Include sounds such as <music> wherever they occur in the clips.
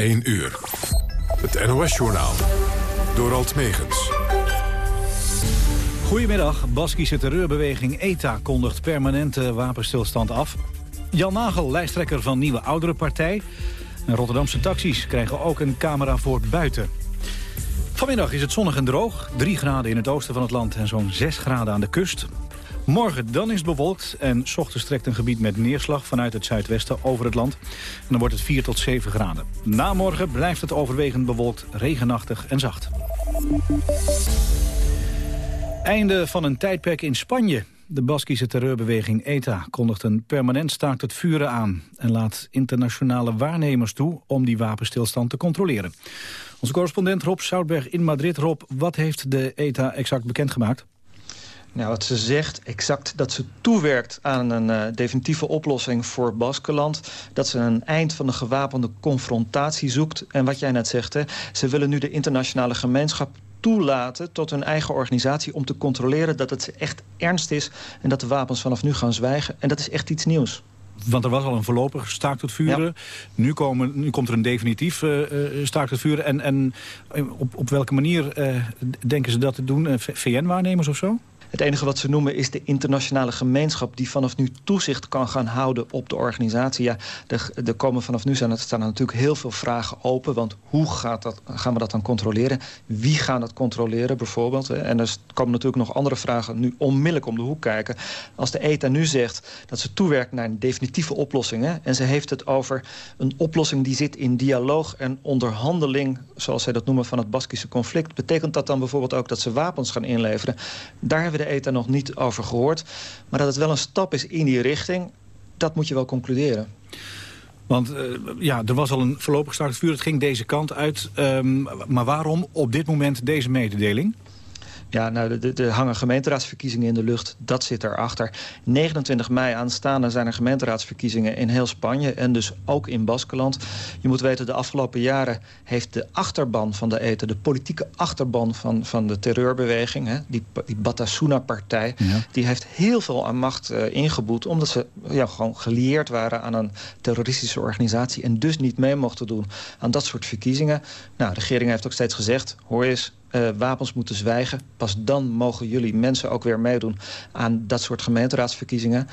1 uur. Het NOS-journaal. Door Alt Megens. Goedemiddag. Baskische terreurbeweging ETA kondigt permanente wapenstilstand af. Jan Nagel, lijsttrekker van Nieuwe Oudere Partij. En Rotterdamse taxis krijgen ook een camera voor buiten. Vanmiddag is het zonnig en droog. 3 graden in het oosten van het land en zo'n 6 graden aan de kust. Morgen dan is het bewolkt en s ochtends trekt een gebied met neerslag vanuit het zuidwesten over het land. En dan wordt het 4 tot 7 graden. Na morgen blijft het overwegend bewolkt, regenachtig en zacht. Einde van een tijdperk in Spanje. De Baskische terreurbeweging ETA kondigt een permanent staakt het vuren aan... en laat internationale waarnemers toe om die wapenstilstand te controleren. Onze correspondent Rob Soutberg in Madrid. Rob, wat heeft de ETA exact bekendgemaakt? Nou, wat ze zegt, exact dat ze toewerkt aan een uh, definitieve oplossing voor Baskeland. Dat ze een eind van de gewapende confrontatie zoekt. En wat jij net zegt, hè, ze willen nu de internationale gemeenschap toelaten tot hun eigen organisatie... om te controleren dat het echt ernst is... en dat de wapens vanaf nu gaan zwijgen. En dat is echt iets nieuws. Want er was al een voorlopig staakt het vuren. Nu, komen, nu komt er een definitief uh, staakt het vuren. En, en op, op welke manier uh, denken ze dat te doen? VN-waarnemers of zo? Het enige wat ze noemen is de internationale gemeenschap... die vanaf nu toezicht kan gaan houden op de organisatie. Ja, er, komen vanaf nu staan er natuurlijk heel veel vragen open. Want hoe gaat dat, gaan we dat dan controleren? Wie gaan dat controleren bijvoorbeeld? En er komen natuurlijk nog andere vragen nu onmiddellijk om de hoek kijken. Als de ETA nu zegt dat ze toewerkt naar een definitieve oplossing... En ze heeft het over een oplossing die zit in dialoog en onderhandeling... zoals zij dat noemen van het Baskische conflict... betekent dat dan bijvoorbeeld ook dat ze wapens gaan inleveren? Daar hebben de ETA nog niet over gehoord. Maar dat het wel een stap is in die richting, dat moet je wel concluderen. Want uh, ja, er was al een voorlopig start vuur. Het ging deze kant uit. Um, maar waarom op dit moment deze mededeling? Ja, nou, er hangen gemeenteraadsverkiezingen in de lucht. Dat zit erachter. 29 mei aanstaande zijn er gemeenteraadsverkiezingen in heel Spanje... en dus ook in Baskeland. Je moet weten, de afgelopen jaren heeft de achterban van de ETA... de politieke achterban van, van de terreurbeweging... Hè, die, die Batasuna-partij... die heeft heel veel aan macht uh, ingeboet... omdat ze ja, gewoon gelieerd waren aan een terroristische organisatie... en dus niet mee mochten doen aan dat soort verkiezingen. Nou, de regering heeft ook steeds gezegd... hoor eens, uh, wapens moeten zwijgen. Pas dan mogen jullie mensen ook weer meedoen aan dat soort gemeenteraadsverkiezingen.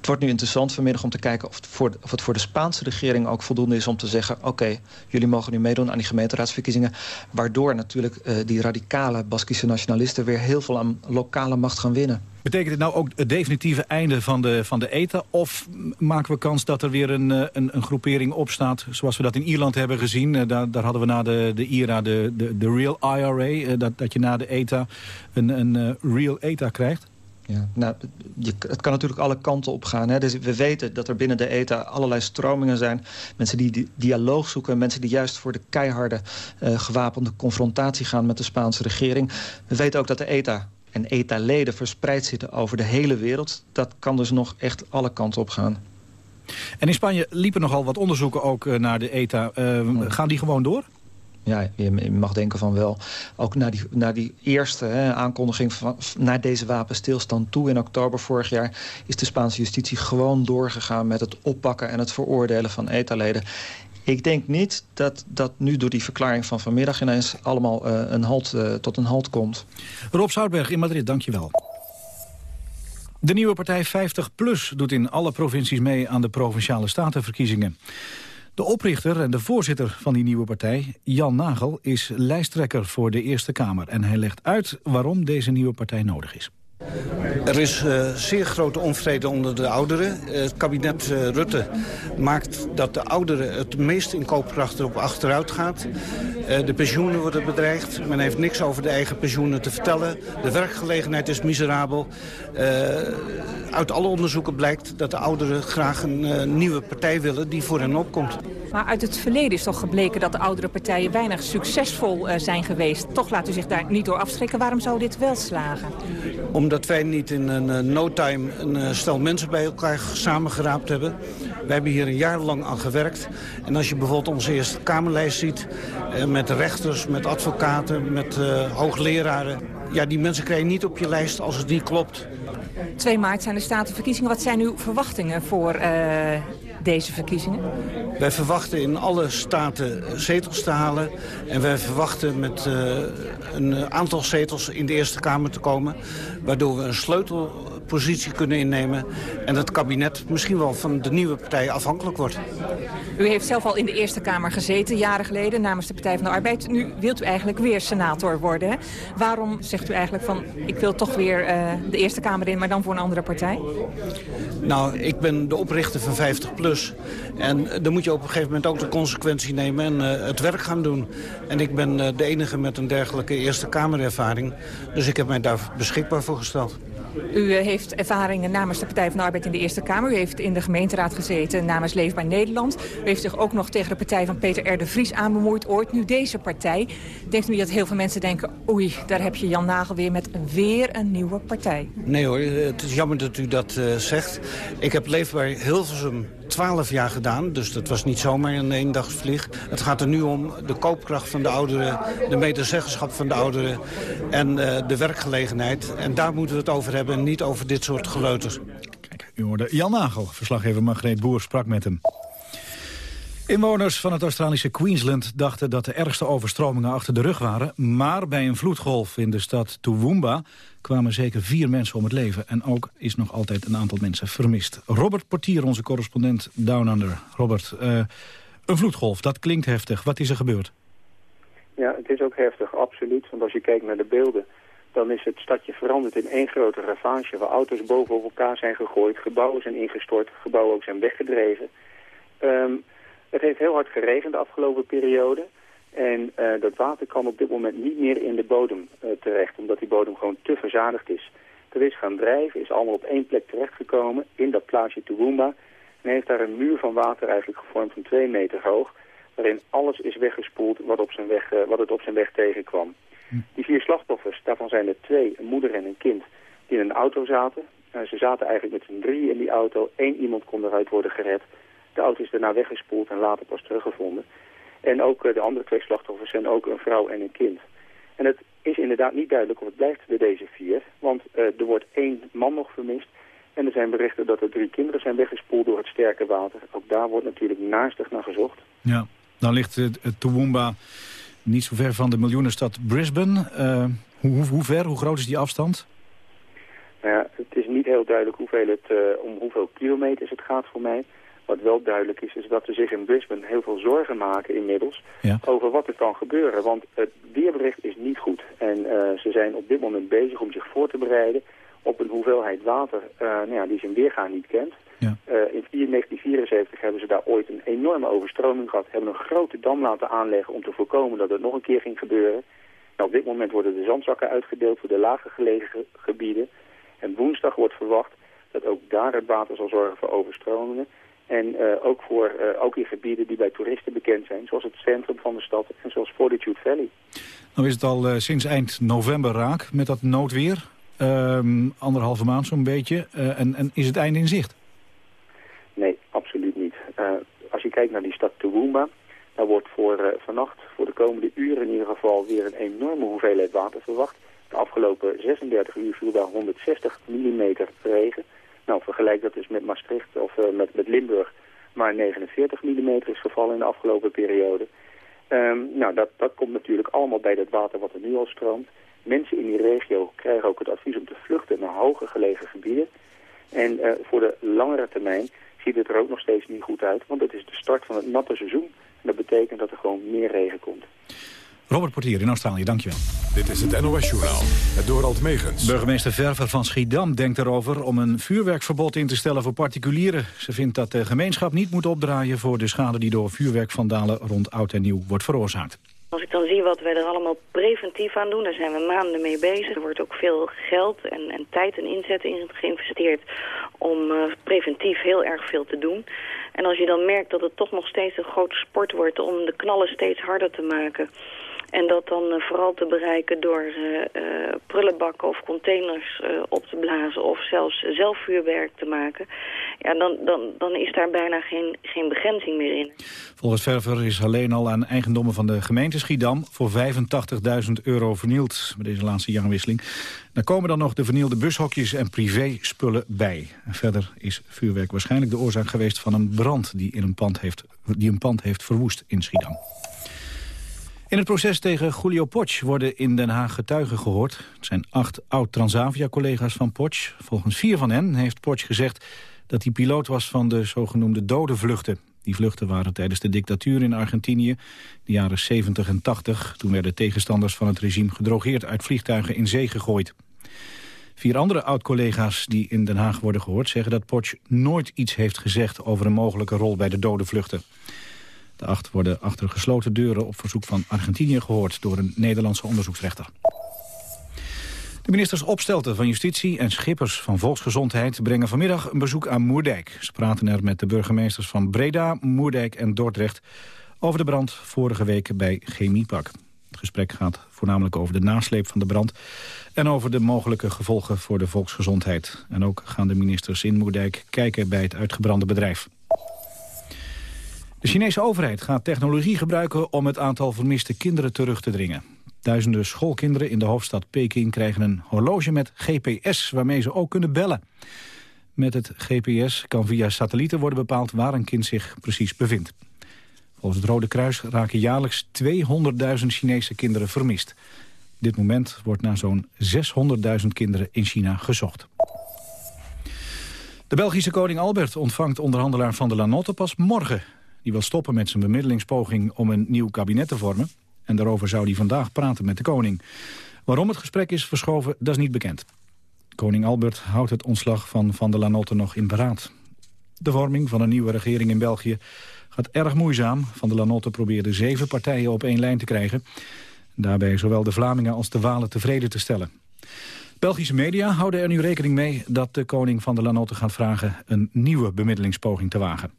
Het wordt nu interessant vanmiddag om te kijken of het, voor, of het voor de Spaanse regering ook voldoende is om te zeggen... oké, jullie mogen nu meedoen aan die gemeenteraadsverkiezingen. Waardoor natuurlijk uh, die radicale Baskische nationalisten weer heel veel aan lokale macht gaan winnen. Betekent dit nou ook het definitieve einde van de, van de ETA? Of maken we kans dat er weer een, een, een groepering opstaat... zoals we dat in Ierland hebben gezien? Daar, daar hadden we na de, de IRA de, de, de Real IRA... Dat, dat je na de ETA een, een Real ETA krijgt? Ja, nou, je, het kan natuurlijk alle kanten op gaan. Hè. Dus we weten dat er binnen de ETA allerlei stromingen zijn. Mensen die, die dialoog zoeken. Mensen die juist voor de keiharde uh, gewapende confrontatie gaan met de Spaanse regering. We weten ook dat de ETA en ETA-leden verspreid zitten over de hele wereld. Dat kan dus nog echt alle kanten op gaan. En in Spanje liepen nogal wat onderzoeken ook uh, naar de ETA. Uh, gaan die gewoon door? Ja, je mag denken van wel. Ook naar die, die eerste hè, aankondiging van, naar deze wapenstilstand toe in oktober vorig jaar... is de Spaanse justitie gewoon doorgegaan met het oppakken en het veroordelen van ETA-leden. Ik denk niet dat dat nu door die verklaring van vanmiddag ineens allemaal uh, een halt, uh, tot een halt komt. Rob Zoutberg in Madrid, dankjewel. De nieuwe partij 50PLUS doet in alle provincies mee aan de Provinciale Statenverkiezingen. De oprichter en de voorzitter van die nieuwe partij, Jan Nagel, is lijsttrekker voor de Eerste Kamer. En hij legt uit waarom deze nieuwe partij nodig is. Er is uh, zeer grote onvrede onder de ouderen. Uh, het kabinet uh, Rutte maakt dat de ouderen het meest in koopkracht erop achteruit gaat. de pensioenen worden bedreigd. Men heeft niks over de eigen pensioenen te vertellen. De werkgelegenheid is miserabel. uit alle onderzoeken blijkt dat de ouderen graag een nieuwe partij willen die voor hen opkomt. Maar uit het verleden is toch gebleken dat de oudere partijen weinig succesvol zijn geweest. Toch laat u zich daar niet door afschrikken. Waarom zou dit wel slagen? Omdat wij niet in een uh, no time een uh, stel mensen bij elkaar samengeraapt hebben. We hebben hier een jaar lang aan gewerkt. En als je bijvoorbeeld onze eerste Kamerlijst ziet... Uh, met rechters, met advocaten, met hoogleraren... ja, die mensen krijg je niet op je lijst als het niet klopt. 2 maart zijn de statenverkiezingen. Wat zijn uw verwachtingen voor deze verkiezingen? Wij verwachten in alle staten zetels te halen. En wij verwachten met uh, een aantal zetels in de Eerste Kamer te komen. Waardoor we een sleutelpositie kunnen innemen. En het kabinet misschien wel van de nieuwe partij afhankelijk wordt. U heeft zelf al in de Eerste Kamer gezeten, jaren geleden, namens de Partij van de Arbeid. Nu wilt u eigenlijk weer senator worden. Waarom zegt u eigenlijk van, ik wil toch weer uh, de Eerste Kamer in, maar dan voor een andere partij? Nou, ik ben de oprichter van 50PLUS. En dan moet je op een gegeven moment ook de consequentie nemen en uh, het werk gaan doen. En ik ben uh, de enige met een dergelijke Eerste Kamerervaring. Dus ik heb mij daar beschikbaar voor gesteld. U heeft ervaringen namens de Partij van de Arbeid in de Eerste Kamer. U heeft in de gemeenteraad gezeten namens Leefbaar Nederland. U heeft zich ook nog tegen de partij van Peter R. de Vries aanbemoeid ooit. Nu deze partij. Denkt u dat heel veel mensen denken... oei, daar heb je Jan Nagel weer met weer een nieuwe partij? Nee hoor, het is jammer dat u dat uh, zegt. Ik heb Leefbaar Hilversum 12 jaar gedaan. Dus dat was niet zomaar een eendagsvlieg. Het gaat er nu om de koopkracht van de ouderen, de medezeggenschap van de ouderen en uh, de werkgelegenheid. En daar moeten we het over hebben en niet over dit soort geleuters. Kijk, u hoorde Jan Nagel. Verslaggever Margreet Boer sprak met hem. Inwoners van het Australische Queensland dachten dat de ergste overstromingen achter de rug waren. Maar bij een vloedgolf in de stad Toowoomba kwamen zeker vier mensen om het leven. En ook is nog altijd een aantal mensen vermist. Robert Portier, onze correspondent Down Under. Robert, uh, een vloedgolf, dat klinkt heftig. Wat is er gebeurd? Ja, het is ook heftig, absoluut. Want als je kijkt naar de beelden, dan is het stadje veranderd in één grote ravage... waar auto's boven elkaar zijn gegooid, gebouwen zijn ingestort, gebouwen ook zijn weggedreven... Um, het heeft heel hard geregend de afgelopen periode. En uh, dat water kan op dit moment niet meer in de bodem uh, terecht, omdat die bodem gewoon te verzadigd is. Er is gaan drijven, is allemaal op één plek terechtgekomen, in dat plaatsje Toowoomba. En heeft daar een muur van water eigenlijk gevormd van twee meter hoog, waarin alles is weggespoeld wat, op zijn weg, uh, wat het op zijn weg tegenkwam. Hm. Die vier slachtoffers, daarvan zijn er twee, een moeder en een kind, die in een auto zaten. ze zaten eigenlijk met z'n drie in die auto, Eén iemand kon eruit worden gered. De auto is daarna weggespoeld en later pas teruggevonden. En ook uh, de andere twee slachtoffers zijn ook een vrouw en een kind. En het is inderdaad niet duidelijk of het blijft bij deze vier. Want uh, er wordt één man nog vermist. En er zijn berichten dat er drie kinderen zijn weggespoeld door het sterke water. Ook daar wordt natuurlijk naastig naar gezocht. Ja, dan ligt het, Toowoomba niet zo ver van de miljoenenstad Brisbane. Uh, hoe, hoe, ver, hoe groot is die afstand? Nou ja, het is niet heel duidelijk hoeveel het, uh, om hoeveel kilometers het gaat voor mij. Wat wel duidelijk is, is dat ze zich in Brisbane heel veel zorgen maken inmiddels ja. over wat er kan gebeuren. Want het weerbericht is niet goed. En uh, ze zijn op dit moment bezig om zich voor te bereiden op een hoeveelheid water uh, nou ja, die zijn weergaan niet kent. Ja. Uh, in 1974 hebben ze daar ooit een enorme overstroming gehad. Hebben een grote dam laten aanleggen om te voorkomen dat het nog een keer ging gebeuren. Nou, op dit moment worden de zandzakken uitgedeeld voor de lager gelegen gebieden. En woensdag wordt verwacht dat ook daar het water zal zorgen voor overstromingen. En uh, ook, voor, uh, ook in gebieden die bij toeristen bekend zijn, zoals het centrum van de stad en zoals Fortitude Valley. Nou is het al uh, sinds eind november raak met dat noodweer. Um, anderhalve maand zo'n beetje. En, en, is het einde in zicht? Nee, absoluut niet. als je kijkt naar die stad Toowoomba, daar wordt voor vannacht, voor de komende uren in ieder geval, weer een enorme hoeveelheid water verwacht. De afgelopen 36 uur viel daar 160 mm regen. Nou, vergelijk dat dus met Maastricht of uh, met, met Limburg, maar 49 mm is gevallen in de afgelopen periode. Um, nou, dat, dat komt natuurlijk allemaal bij dat water wat er nu al stroomt. Mensen in die regio krijgen ook het advies om te vluchten naar hoger gelegen gebieden. En uh, voor de langere termijn ziet het er ook nog steeds niet goed uit, want het is de start van het natte seizoen. En dat betekent dat er gewoon meer regen komt. Robert Portier in Australië, dankjewel. Dit is het NOS-journaal, het Dorald Megens. Burgemeester Verver van Schiedam denkt erover om een vuurwerkverbod in te stellen voor particulieren. Ze vindt dat de gemeenschap niet moet opdraaien voor de schade die door vuurwerkvandalen rond oud en nieuw wordt veroorzaakt. Als ik dan zie wat wij er allemaal preventief aan doen, daar zijn we maanden mee bezig. Er wordt ook veel geld en, en tijd en inzet in geïnvesteerd om uh, preventief heel erg veel te doen. En als je dan merkt dat het toch nog steeds een grote sport wordt om de knallen steeds harder te maken En dat dan vooral te bereiken door prullenbakken of containers op te blazen... of zelfs zelf vuurwerk te maken. Ja, dan, dan, dan is daar bijna geen, geen begrenzing meer in. Volgens Verver is alleen al aan eigendommen van de gemeente Schiedam... voor 85.000 euro vernield bij deze laatste jaarwisseling. Daar komen dan nog de vernielde bushokjes en privé-spullen bij. En verder is vuurwerk waarschijnlijk de oorzaak geweest van een brand... die, in een, pand heeft, die een pand heeft verwoest in Schiedam. In het proces tegen Julio Potsch worden in Den Haag getuigen gehoord. Het zijn acht oud-Transavia-collega's van Potsch. Volgens vier van hen heeft Potsch gezegd dat hij piloot was van de zogenoemde dode vluchten. Die vluchten waren tijdens de dictatuur in Argentinië, de jaren 70 en 80. Toen werden tegenstanders van het regime gedrogeerd uit vliegtuigen in zee gegooid. Vier andere oud-collega's die in Den Haag worden gehoord... zeggen dat Potsch nooit iets heeft gezegd over een mogelijke rol bij de dode vluchten. De acht worden achter gesloten deuren op verzoek van Argentinië gehoord... door een Nederlandse onderzoeksrechter. De ministers Opstelten van Justitie en Schippers van Volksgezondheid... brengen vanmiddag een bezoek aan Moerdijk. Ze praten er met de burgemeesters van Breda, Moerdijk en Dordrecht... over de brand vorige week bij Chemiepak. Het gesprek gaat voornamelijk over de nasleep van de brand... en over de mogelijke gevolgen voor de volksgezondheid. En ook gaan de ministers in Moerdijk kijken bij het uitgebrande bedrijf. De Chinese overheid gaat technologie gebruiken om het aantal vermiste kinderen terug te dringen. Duizenden schoolkinderen in de hoofdstad Peking krijgen een horloge met GPS... waarmee ze ook kunnen bellen. Met het GPS kan via satellieten worden bepaald waar een kind zich precies bevindt. Volgens het Rode Kruis raken jaarlijks 200.000 Chinese kinderen vermist. Dit moment wordt naar zo'n 600.000 kinderen in China gezocht. De Belgische koning Albert ontvangt onderhandelaar Van der Lanotte pas morgen. Die wil stoppen met zijn bemiddelingspoging om een nieuw kabinet te vormen. En daarover zou hij vandaag praten met de koning. Waarom het gesprek is verschoven, dat is niet bekend. Koning Albert houdt het ontslag van Van der Lanotte nog in beraad. De vorming van een nieuwe regering in België gaat erg moeizaam. Van der Lanotte probeerde zeven partijen op één lijn te krijgen. Daarbij zowel de Vlamingen als de Walen tevreden te stellen. Belgische media houden er nu rekening mee dat de koning van der Lanotte gaat vragen... een nieuwe bemiddelingspoging te wagen.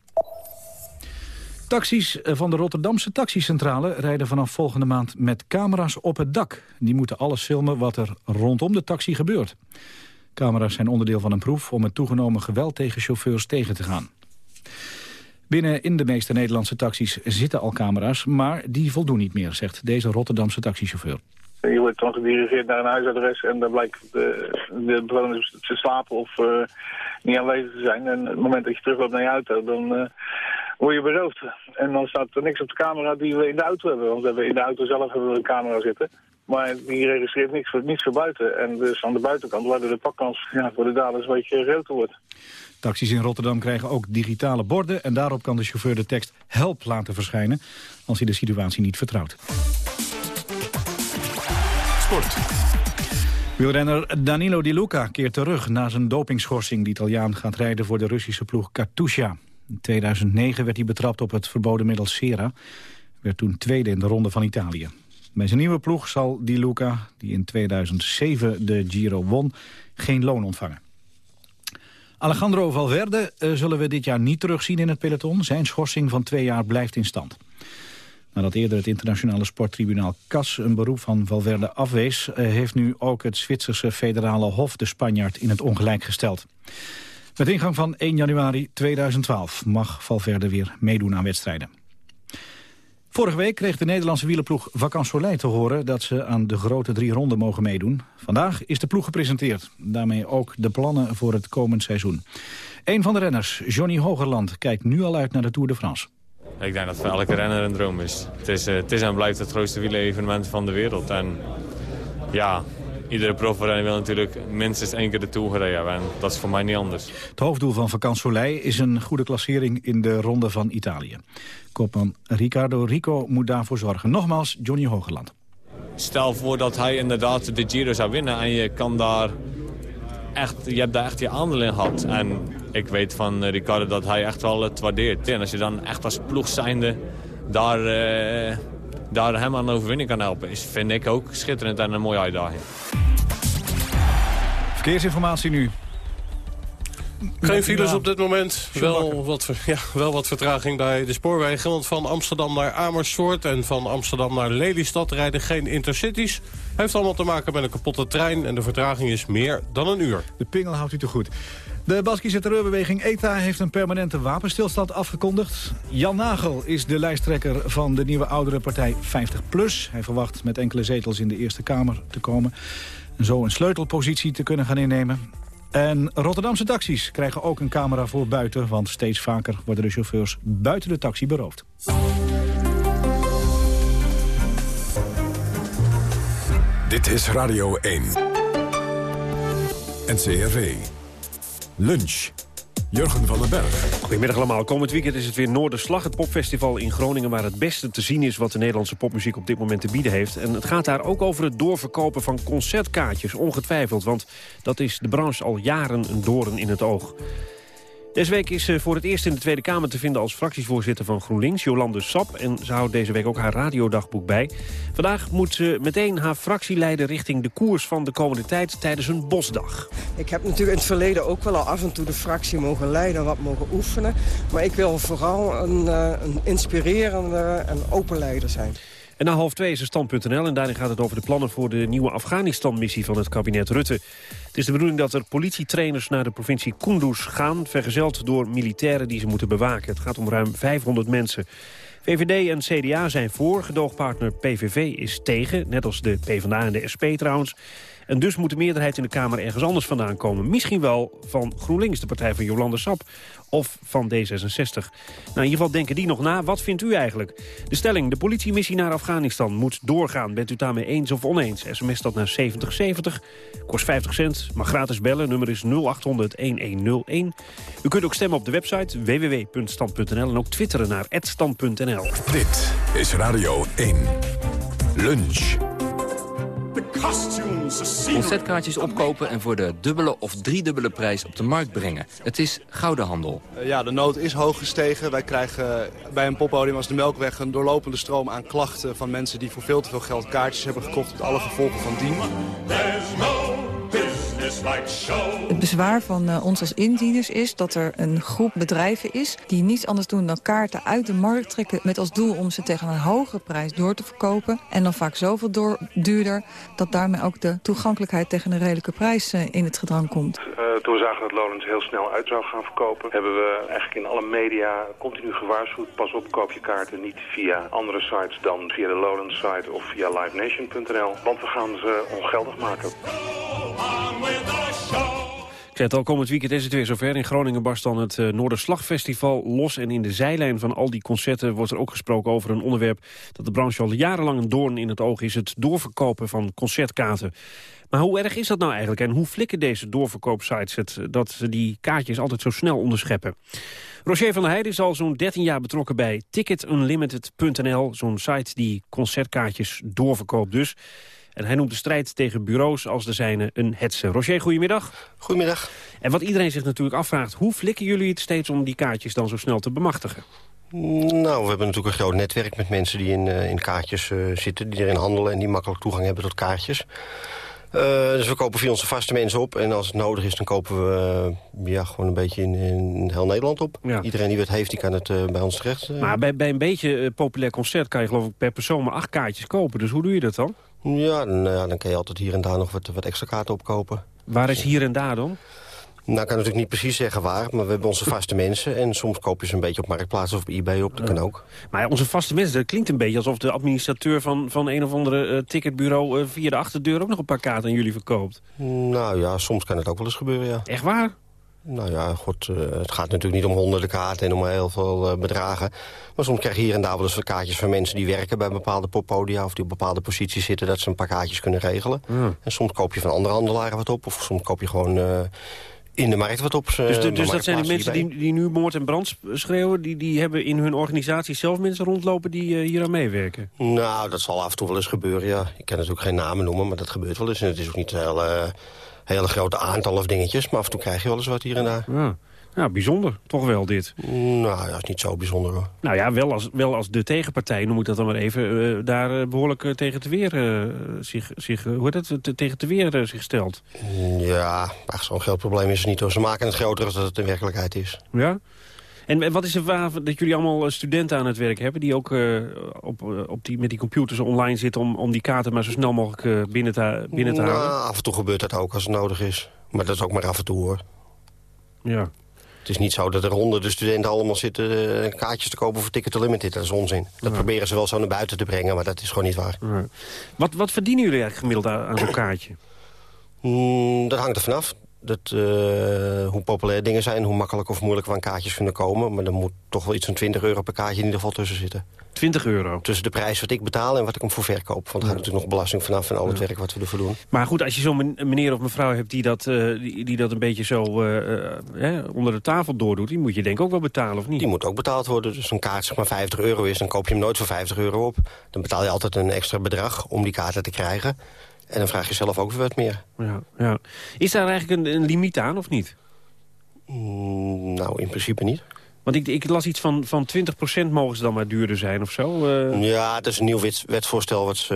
Taxis van de Rotterdamse taxicentrale rijden vanaf volgende maand met camera's op het dak. Die moeten alles filmen wat er rondom de taxi gebeurt. Camera's zijn onderdeel van een proef om het toegenomen geweld tegen chauffeurs tegen te gaan. Binnen in de meeste Nederlandse taxis zitten al camera's, maar die voldoen niet meer, zegt deze Rotterdamse taxichauffeur. Je wordt dan gedirigeerd naar een huisadres en dan blijkt de, de bewoners te slapen of uh, niet aanwezig te zijn. En op het moment dat je terugloopt naar je auto, dan uh, word je beroofd. En dan staat er niks op de camera die we in de auto hebben. Want we hebben in de auto zelf hebben we een camera zitten. Maar die registreert niks, niets voor buiten. En dus aan de buitenkant, waardoor de pakkans ja, voor de daders een beetje groter wordt. Taxis in Rotterdam krijgen ook digitale borden... en daarop kan de chauffeur de tekst help laten verschijnen... als hij de situatie niet vertrouwt. Sport. Wielrenner Danilo Di Luca keert terug na zijn dopingschorsing. De Italiaan gaat rijden voor de Russische ploeg Katusha. In 2009 werd hij betrapt op het verboden middel Sera. Werd toen tweede in de Ronde van Italië. Bij zijn nieuwe ploeg zal Di Luca, die in 2007 de Giro won, geen loon ontvangen. Alejandro Valverde uh, zullen we dit jaar niet terugzien in het peloton. Zijn schorsing van twee jaar blijft in stand. Nadat eerder het internationale sporttribunaal CAS een beroep van Valverde afwees... Uh, heeft nu ook het Zwitserse federale hof de Spanjaard in het ongelijk gesteld. Met ingang van 1 januari 2012 mag Valverde weer meedoen aan wedstrijden. Vorige week kreeg de Nederlandse wielerploeg Vacan Soleil te horen... dat ze aan de grote drie ronden mogen meedoen. Vandaag is de ploeg gepresenteerd. Daarmee ook de plannen voor het komend seizoen. Een van de renners, Johnny Hogerland, kijkt nu al uit naar de Tour de France. Ik denk dat voor elke renner een droom is. Het is, uh, het is en blijft het grootste wielerevenement van de wereld. En ja, iedere profrenner wil natuurlijk minstens één keer de Tour gereden hebben. En dat is voor mij niet anders. Het hoofddoel van Soleil is een goede klassering in de Ronde van Italië. Kopman Ricardo Rico moet daarvoor zorgen. Nogmaals, Johnny Hogeland. Stel voor dat hij inderdaad de Giro zou winnen en je kan daar echt, je hebt daar echt je aandeel in gehad. En ik weet van Ricardo dat hij echt wel het waardeert. En als je dan echt als ploeg zijnde daar, uh, daar hem aan de overwinning kan helpen, is, vind ik ook schitterend en een mooie uitdaging. Verkeersinformatie nu. Geen files op dit moment. Wel wat, ja, wel wat vertraging bij de spoorwegen. Want van Amsterdam naar Amersfoort en van Amsterdam naar Lelystad rijden geen intercities. Heeft allemaal te maken met een kapotte trein en de vertraging is meer dan een uur. De pingel houdt u te goed. De Baskische terreurbeweging ETA heeft een permanente wapenstilstand afgekondigd. Jan Nagel is de lijsttrekker van de nieuwe oudere partij 50PLUS. Hij verwacht met enkele zetels in de Eerste Kamer te komen. En zo een sleutelpositie te kunnen gaan innemen. En Rotterdamse taxis krijgen ook een camera voor buiten... want steeds vaker worden de chauffeurs buiten de taxi beroofd. Dit is Radio 1. NCRV. Lunch. Jurgen van den Berg. Goedemiddag allemaal. Komend weekend is het weer Noorderslag, het popfestival in Groningen... waar het beste te zien is wat de Nederlandse popmuziek op dit moment te bieden heeft. En het gaat daar ook over het doorverkopen van concertkaartjes, ongetwijfeld. Want dat is de branche al jaren een doorn in het oog. Deze week is ze voor het eerst in de Tweede Kamer te vinden als fractievoorzitter van GroenLinks, Jolande Sap. En ze houdt deze week ook haar radiodagboek bij. Vandaag moet ze meteen haar fractie leiden richting de koers van de komende tijd tijdens een bosdag. Ik heb natuurlijk in het verleden ook wel al af en toe de fractie mogen leiden, wat mogen oefenen. Maar ik wil vooral een, uh, een inspirerende en open leider zijn. Na half twee is er stand.nl en daarin gaat het over de plannen voor de nieuwe Afghanistan-missie van het kabinet Rutte. Het is de bedoeling dat er politietrainers naar de provincie Kunduz gaan, vergezeld door militairen die ze moeten bewaken. Het gaat om ruim 500 mensen. VVD en CDA zijn voor, gedoogpartner PVV is tegen, net als de PvdA en de SP trouwens. En dus moet de meerderheid in de Kamer ergens anders vandaan komen. Misschien wel van GroenLinks, de partij van Jolande Sap. Of van D66. Nou, in ieder geval denken die nog na. Wat vindt u eigenlijk? De stelling, de politiemissie naar Afghanistan moet doorgaan. Bent u daarmee eens of oneens? SMS dat naar 7070. Kost 50 cent. Mag gratis bellen. Nummer is 0800-1101. U kunt ook stemmen op de website www.stand.nl. En ook twitteren naar @stand.nl. Dit is Radio 1. Lunch. Concertkaartjes opkopen en voor de dubbele of driedubbele prijs op de markt brengen. Het is gouden handel. Uh, ja, de nood is hoog gestegen. Wij krijgen bij een poppodium als de Melkweg een doorlopende stroom aan klachten van mensen die voor veel te veel geld kaartjes hebben gekocht met alle gevolgen van dien. Het bezwaar van uh, ons als indieners is dat er een groep bedrijven is... die niets anders doen dan kaarten uit de markt trekken... met als doel om ze tegen een hogere prijs door te verkopen. En dan vaak zoveel door, duurder dat daarmee ook de toegankelijkheid... tegen een redelijke prijs uh, in het gedrang komt. Uh, toen we zagen dat Lowlands heel snel uit zou gaan verkopen... hebben we eigenlijk in alle media continu gewaarschuwd... pas op, koop je kaarten niet via andere sites dan via de Lowlands site of via livenation.nl. Want we gaan ze ongeldig maken. Het al, komend weekend is het weer zover. In Groningen barst dan het uh, Noorderslagfestival los. En in de zijlijn van al die concerten wordt er ook gesproken over een onderwerp... dat de branche al jarenlang een doorn in het oog is. Het doorverkopen van concertkaarten. Maar hoe erg is dat nou eigenlijk? En hoe flikken deze doorverkoopsites het dat ze die kaartjes altijd zo snel onderscheppen? Roger van der Heijden is al zo'n 13 jaar betrokken bij ticketunlimited.nl. Zo'n site die concertkaartjes doorverkoopt dus. En hij noemt de strijd tegen bureaus als de zijne een hetze. Roger, goedemiddag. Goedemiddag. En wat iedereen zich natuurlijk afvraagt... hoe flikken jullie het steeds om die kaartjes dan zo snel te bemachtigen? Nou, we hebben natuurlijk een groot netwerk met mensen die in, uh, in kaartjes uh, zitten... die erin handelen en die makkelijk toegang hebben tot kaartjes. Uh, dus we kopen via onze vaste mensen op. En als het nodig is, dan kopen we ja, gewoon een beetje in, in heel Nederland op. Ja. Iedereen die het heeft, die kan het bij ons terecht. Maar bij, bij een beetje populair concert kan je geloof ik per persoon maar acht kaartjes kopen. Dus hoe doe je dat dan? Ja, dan, ja, dan kan je altijd hier en daar nog wat, wat extra kaarten opkopen. Waar is hier en daar dan? Nou, ik kan natuurlijk niet precies zeggen waar, maar we hebben onze vaste mensen. En soms koop je ze een beetje op Marktplaats of op eBay op, dat kan ook. Maar onze vaste mensen, dat klinkt een beetje alsof de administrateur van, van een of andere uh, ticketbureau... Uh, via de achterdeur ook nog een paar kaarten aan jullie verkoopt. Nou ja, soms kan het ook wel eens gebeuren, ja. Echt waar? Nou ja, god, uh, het gaat natuurlijk niet om honderden kaarten en om heel veel uh, bedragen. Maar soms krijg je hier en daar wel eens kaartjes van mensen die werken bij bepaalde poppodia... of die op bepaalde posities zitten, dat ze een paar kaartjes kunnen regelen. Mm. En soms koop je van andere handelaren wat op, of soms koop je gewoon... Uh, in de markt wat op. Dus, de, dus dat zijn de mensen die, die nu moord en brand schreeuwen... Die, die hebben in hun organisatie zelf mensen rondlopen die uh, hier aan meewerken? Nou, dat zal af en toe wel eens gebeuren, ja. Ik kan natuurlijk geen namen noemen, maar dat gebeurt wel eens. En het is ook niet heel... Uh, hele grote aantal of dingetjes. Maar af en toe krijg je wel eens wat hier en daar. Ja. Ja, bijzonder. Toch wel dit. Nou, dat is niet zo bijzonder hoor. Nou ja, wel als, wel als de tegenpartij, noem ik dat dan maar even... eh, daar eh, behoorlijk eh, tegen te weer eh, zich, zich, hoe het, Te- tegen te weer zich stelt. Ja, maar zo'n geldprobleem is er niet hoor. Ze maken het groter dan het in werkelijkheid is. Ja? En wat is er waar dat jullie allemaal eh, studenten aan het werk hebben... die ook eh, op, eh, op die, met die computers online zitten... om, om die kaarten maar zo snel mogelijk binnen te, binnen te Nou, halen? af en toe gebeurt dat ook als het nodig is. Maar dat is ook maar af en toe hoor. Ja. Het is niet zo dat er honderden studenten allemaal zitten kaartjes te kopen voor Ticket to Limited. Dat is onzin. Dat proberen ze wel zo naar buiten te brengen, maar dat is gewoon niet waar. Ja. Wat, wat verdienen jullie eigenlijk gemiddeld aan, aan zo'n kaartje? Mm, dat hangt er vanaf. Dat, eh, hoe populair dingen zijn, hoe makkelijk of moeilijk we aan kaartjes kunnen komen. Maar er moet toch wel iets van 20 euro per kaartje in ieder geval tussen zitten. 20 euro? Tussen de prijs wat ik betaal en wat ik hem voor verkoop. Want er gaat natuurlijk nog belasting vanaf en al het werk wat we ervoor doen. Maar goed, als je zo'n men- meneer of mevrouw hebt die dat, eh, die, die dat een beetje zo eh, onder de tafel doordoet... die moet je denk ik ook wel betalen, of niet? Die moet ook betaald worden. Dus een kaart zeg maar 50 euro is, dan koop je hem nooit voor 50 euro op. Dan betaal je altijd een extra bedrag om die kaarten te krijgen. En dan vraag je zelf ook weer wat meer. Ja, ja. Is daar eigenlijk een, een limiet aan, of niet? Mm, nou, in principe niet. Want ik, ik las iets van, van 20% mogen ze dan maar duurder zijn of zo. eh. Ja, het is een nieuw wet, wetsvoorstel wat ze,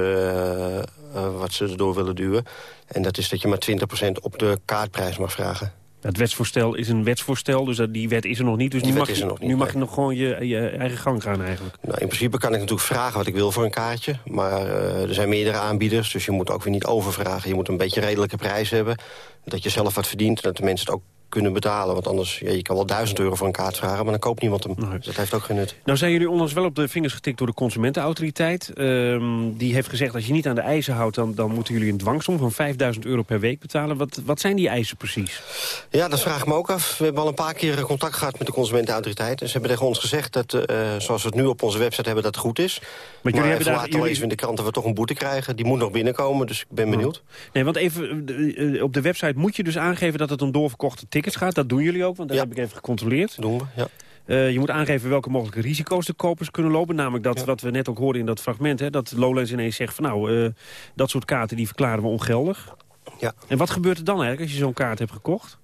eh, wat ze erdoor willen duwen. En dat is dat je maar 20% op de kaartprijs mag vragen. Het wetsvoorstel is een wetsvoorstel, dus dat, die wet is er nog niet. Dus Die nu mag, is je, er nog niet, nu mag nee. je nog gewoon je, je eigen gang gaan eigenlijk. Nou, in principe kan ik natuurlijk vragen wat ik wil voor een kaartje. Maar eh, er zijn meerdere aanbieders, dus je moet ook weer niet overvragen. Je moet een beetje redelijke prijs hebben. Dat je zelf wat verdient en dat de mensen het ook kunnen betalen. Want anders, ja, je kan wel 1000 euro voor een kaart vragen, maar dan koopt niemand hem. Dat heeft ook geen nut. Nou zijn jullie onlangs wel op de vingers getikt door de Consumentenautoriteit. Ehm, die heeft gezegd, als je niet aan de eisen houdt... dan, dan moeten jullie een dwangsom van 5000 euro per week betalen. Wat, wat zijn die eisen precies? Ja, dat vraag ik me ook af. We hebben al een paar keer contact gehad met de Consumentenautoriteit. En ze hebben tegen ons gezegd dat, eh, zoals we het nu op onze website hebben, dat het goed is. Maar, jullie hebben daar- later jullie- lezen we in de krant dat we toch een boete krijgen. Die moet nog binnenkomen, dus ik ben benieuwd. Nee, want even, eh, eh, op de website moet je dus aangeven dat het om doorverkochte gaat. Dat doen jullie ook, want dat heb ik even gecontroleerd. Doen we, ja. Eh, je moet aangeven welke mogelijke risico's de kopers kunnen lopen. Namelijk dat, wat we net ook hoorden in dat fragment... Hè, dat Lowlands ineens zegt van nou, eh, dat soort kaarten die verklaren we ongeldig. Ja. En wat gebeurt er dan eigenlijk als je zo'n kaart hebt gekocht?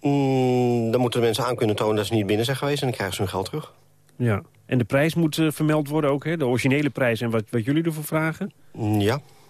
Mm, dan moeten de mensen aan kunnen tonen dat ze niet binnen zijn geweest... en dan krijgen ze hun geld terug. Ja. En de prijs moet eh, vermeld worden ook, hè? de originele prijs en wat, wat jullie ervoor vragen? Mm,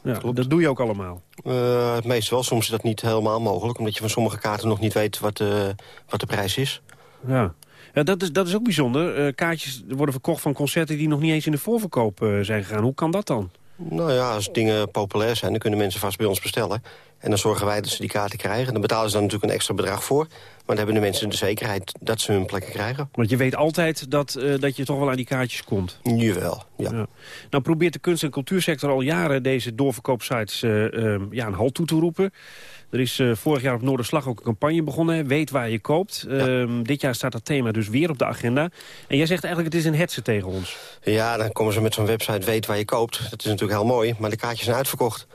ja, dat doe je ook allemaal. Eh, het meest wel. Soms is dat niet helemaal mogelijk... omdat je van sommige kaarten nog niet weet wat, eh, wat de prijs is. Ja. Ja, dat, is, dat is ook bijzonder. Eh, kaartjes worden verkocht van concerten die nog niet eens in de voorverkoop zijn gegaan. Hoe kan dat dan? Nou ja, als dingen populair zijn, dan kunnen mensen vast bij ons bestellen. En dan zorgen wij dat ze die kaarten krijgen. Dan betalen ze dan natuurlijk een extra bedrag voor. Maar dan hebben de mensen de zekerheid dat ze hun plekken krijgen. Want je weet altijd dat, eh, dat je toch wel aan die kaartjes komt. Jawel, ja. Nou probeert de kunst- en cultuursector al jaren deze doorverkoopsites eh, eh, ja, een halt toe te roepen. Er is eh, vorig jaar op Noorderslag ook een campagne begonnen. Weet waar je koopt. Ehm, dit jaar staat dat thema dus weer op de agenda. En jij zegt eigenlijk het is een hetze tegen ons. Ja, dan komen ze met zo'n website, weet waar je koopt. Dat is natuurlijk heel mooi, maar de kaartjes zijn uitverkocht.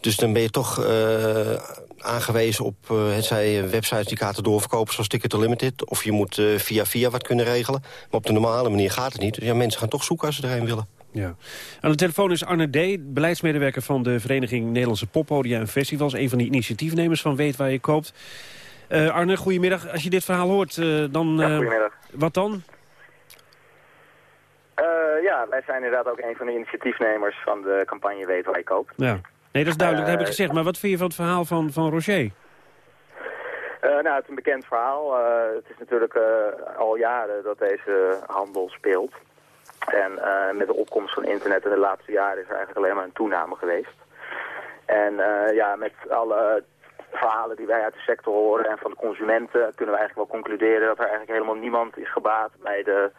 Dus dan ben je toch eh, aangewezen op uh, het zij websites die kaarten doorverkopen... zoals Ticket Limited, of je moet uh, via via wat kunnen regelen. Maar op de normale manier gaat het niet. Dus ja, mensen gaan toch zoeken als ze erheen willen. Ja. Aan de telefoon is Arne D., beleidsmedewerker van de Vereniging Nederlandse Poppodia en Festivals. Een van die initiatiefnemers van Weet Waar Je Koopt. Uh, Arne, goedemiddag. Als je dit verhaal hoort, uh, dan... Ja, goedemiddag. Wat dan? Uh, ja, wij zijn inderdaad ook een van de initiatiefnemers van de campagne Weet Waar Je Koopt. Ja. Nee, dat is duidelijk, dat heb ik gezegd. Maar wat vind je van het verhaal van, van Roger? nou, het is een bekend verhaal. het is natuurlijk al jaren dat deze handel speelt. En uh, met de opkomst van internet in de laatste jaren is er eigenlijk alleen maar een toename geweest. En uh, ja, met alle verhalen die wij uit de sector horen en van de consumenten kunnen we eigenlijk wel concluderen dat er eigenlijk helemaal niemand is gebaat bij de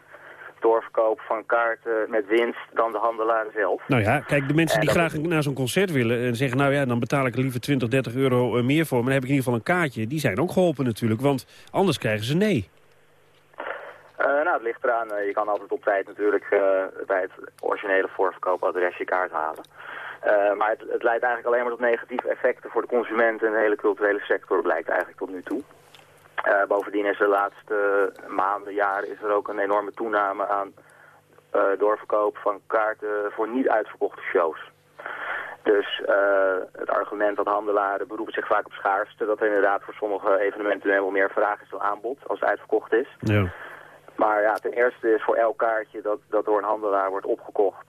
doorverkoop van kaarten met winst dan de handelaren zelf. Nou ja, kijk, de mensen die graag naar zo'n concert willen en zeggen, nou ja, dan betaal ik er liever 20, 30 euro meer voor, maar dan heb ik in ieder geval een kaartje. Die zijn ook geholpen natuurlijk, want anders krijgen ze nee. Uh, nou, het ligt eraan. Uh, je kan altijd op tijd natuurlijk uh, bij het originele voorverkoopadres je kaart halen. maar het, het, leidt eigenlijk alleen maar tot negatieve effecten voor de consument en de hele culturele sector, blijkt eigenlijk tot nu toe. bovendien is de laatste maanden, jaren, is er ook een enorme toename aan doorverkoop van kaarten voor niet uitverkochte shows. Dus het argument dat handelaren beroepen zich vaak op schaarste... dat er inderdaad voor sommige evenementen helemaal meer vraag is dan aanbod als het uitverkocht is. Ja. Maar ja, ten eerste is voor elk kaartje dat, dat door een handelaar wordt opgekocht...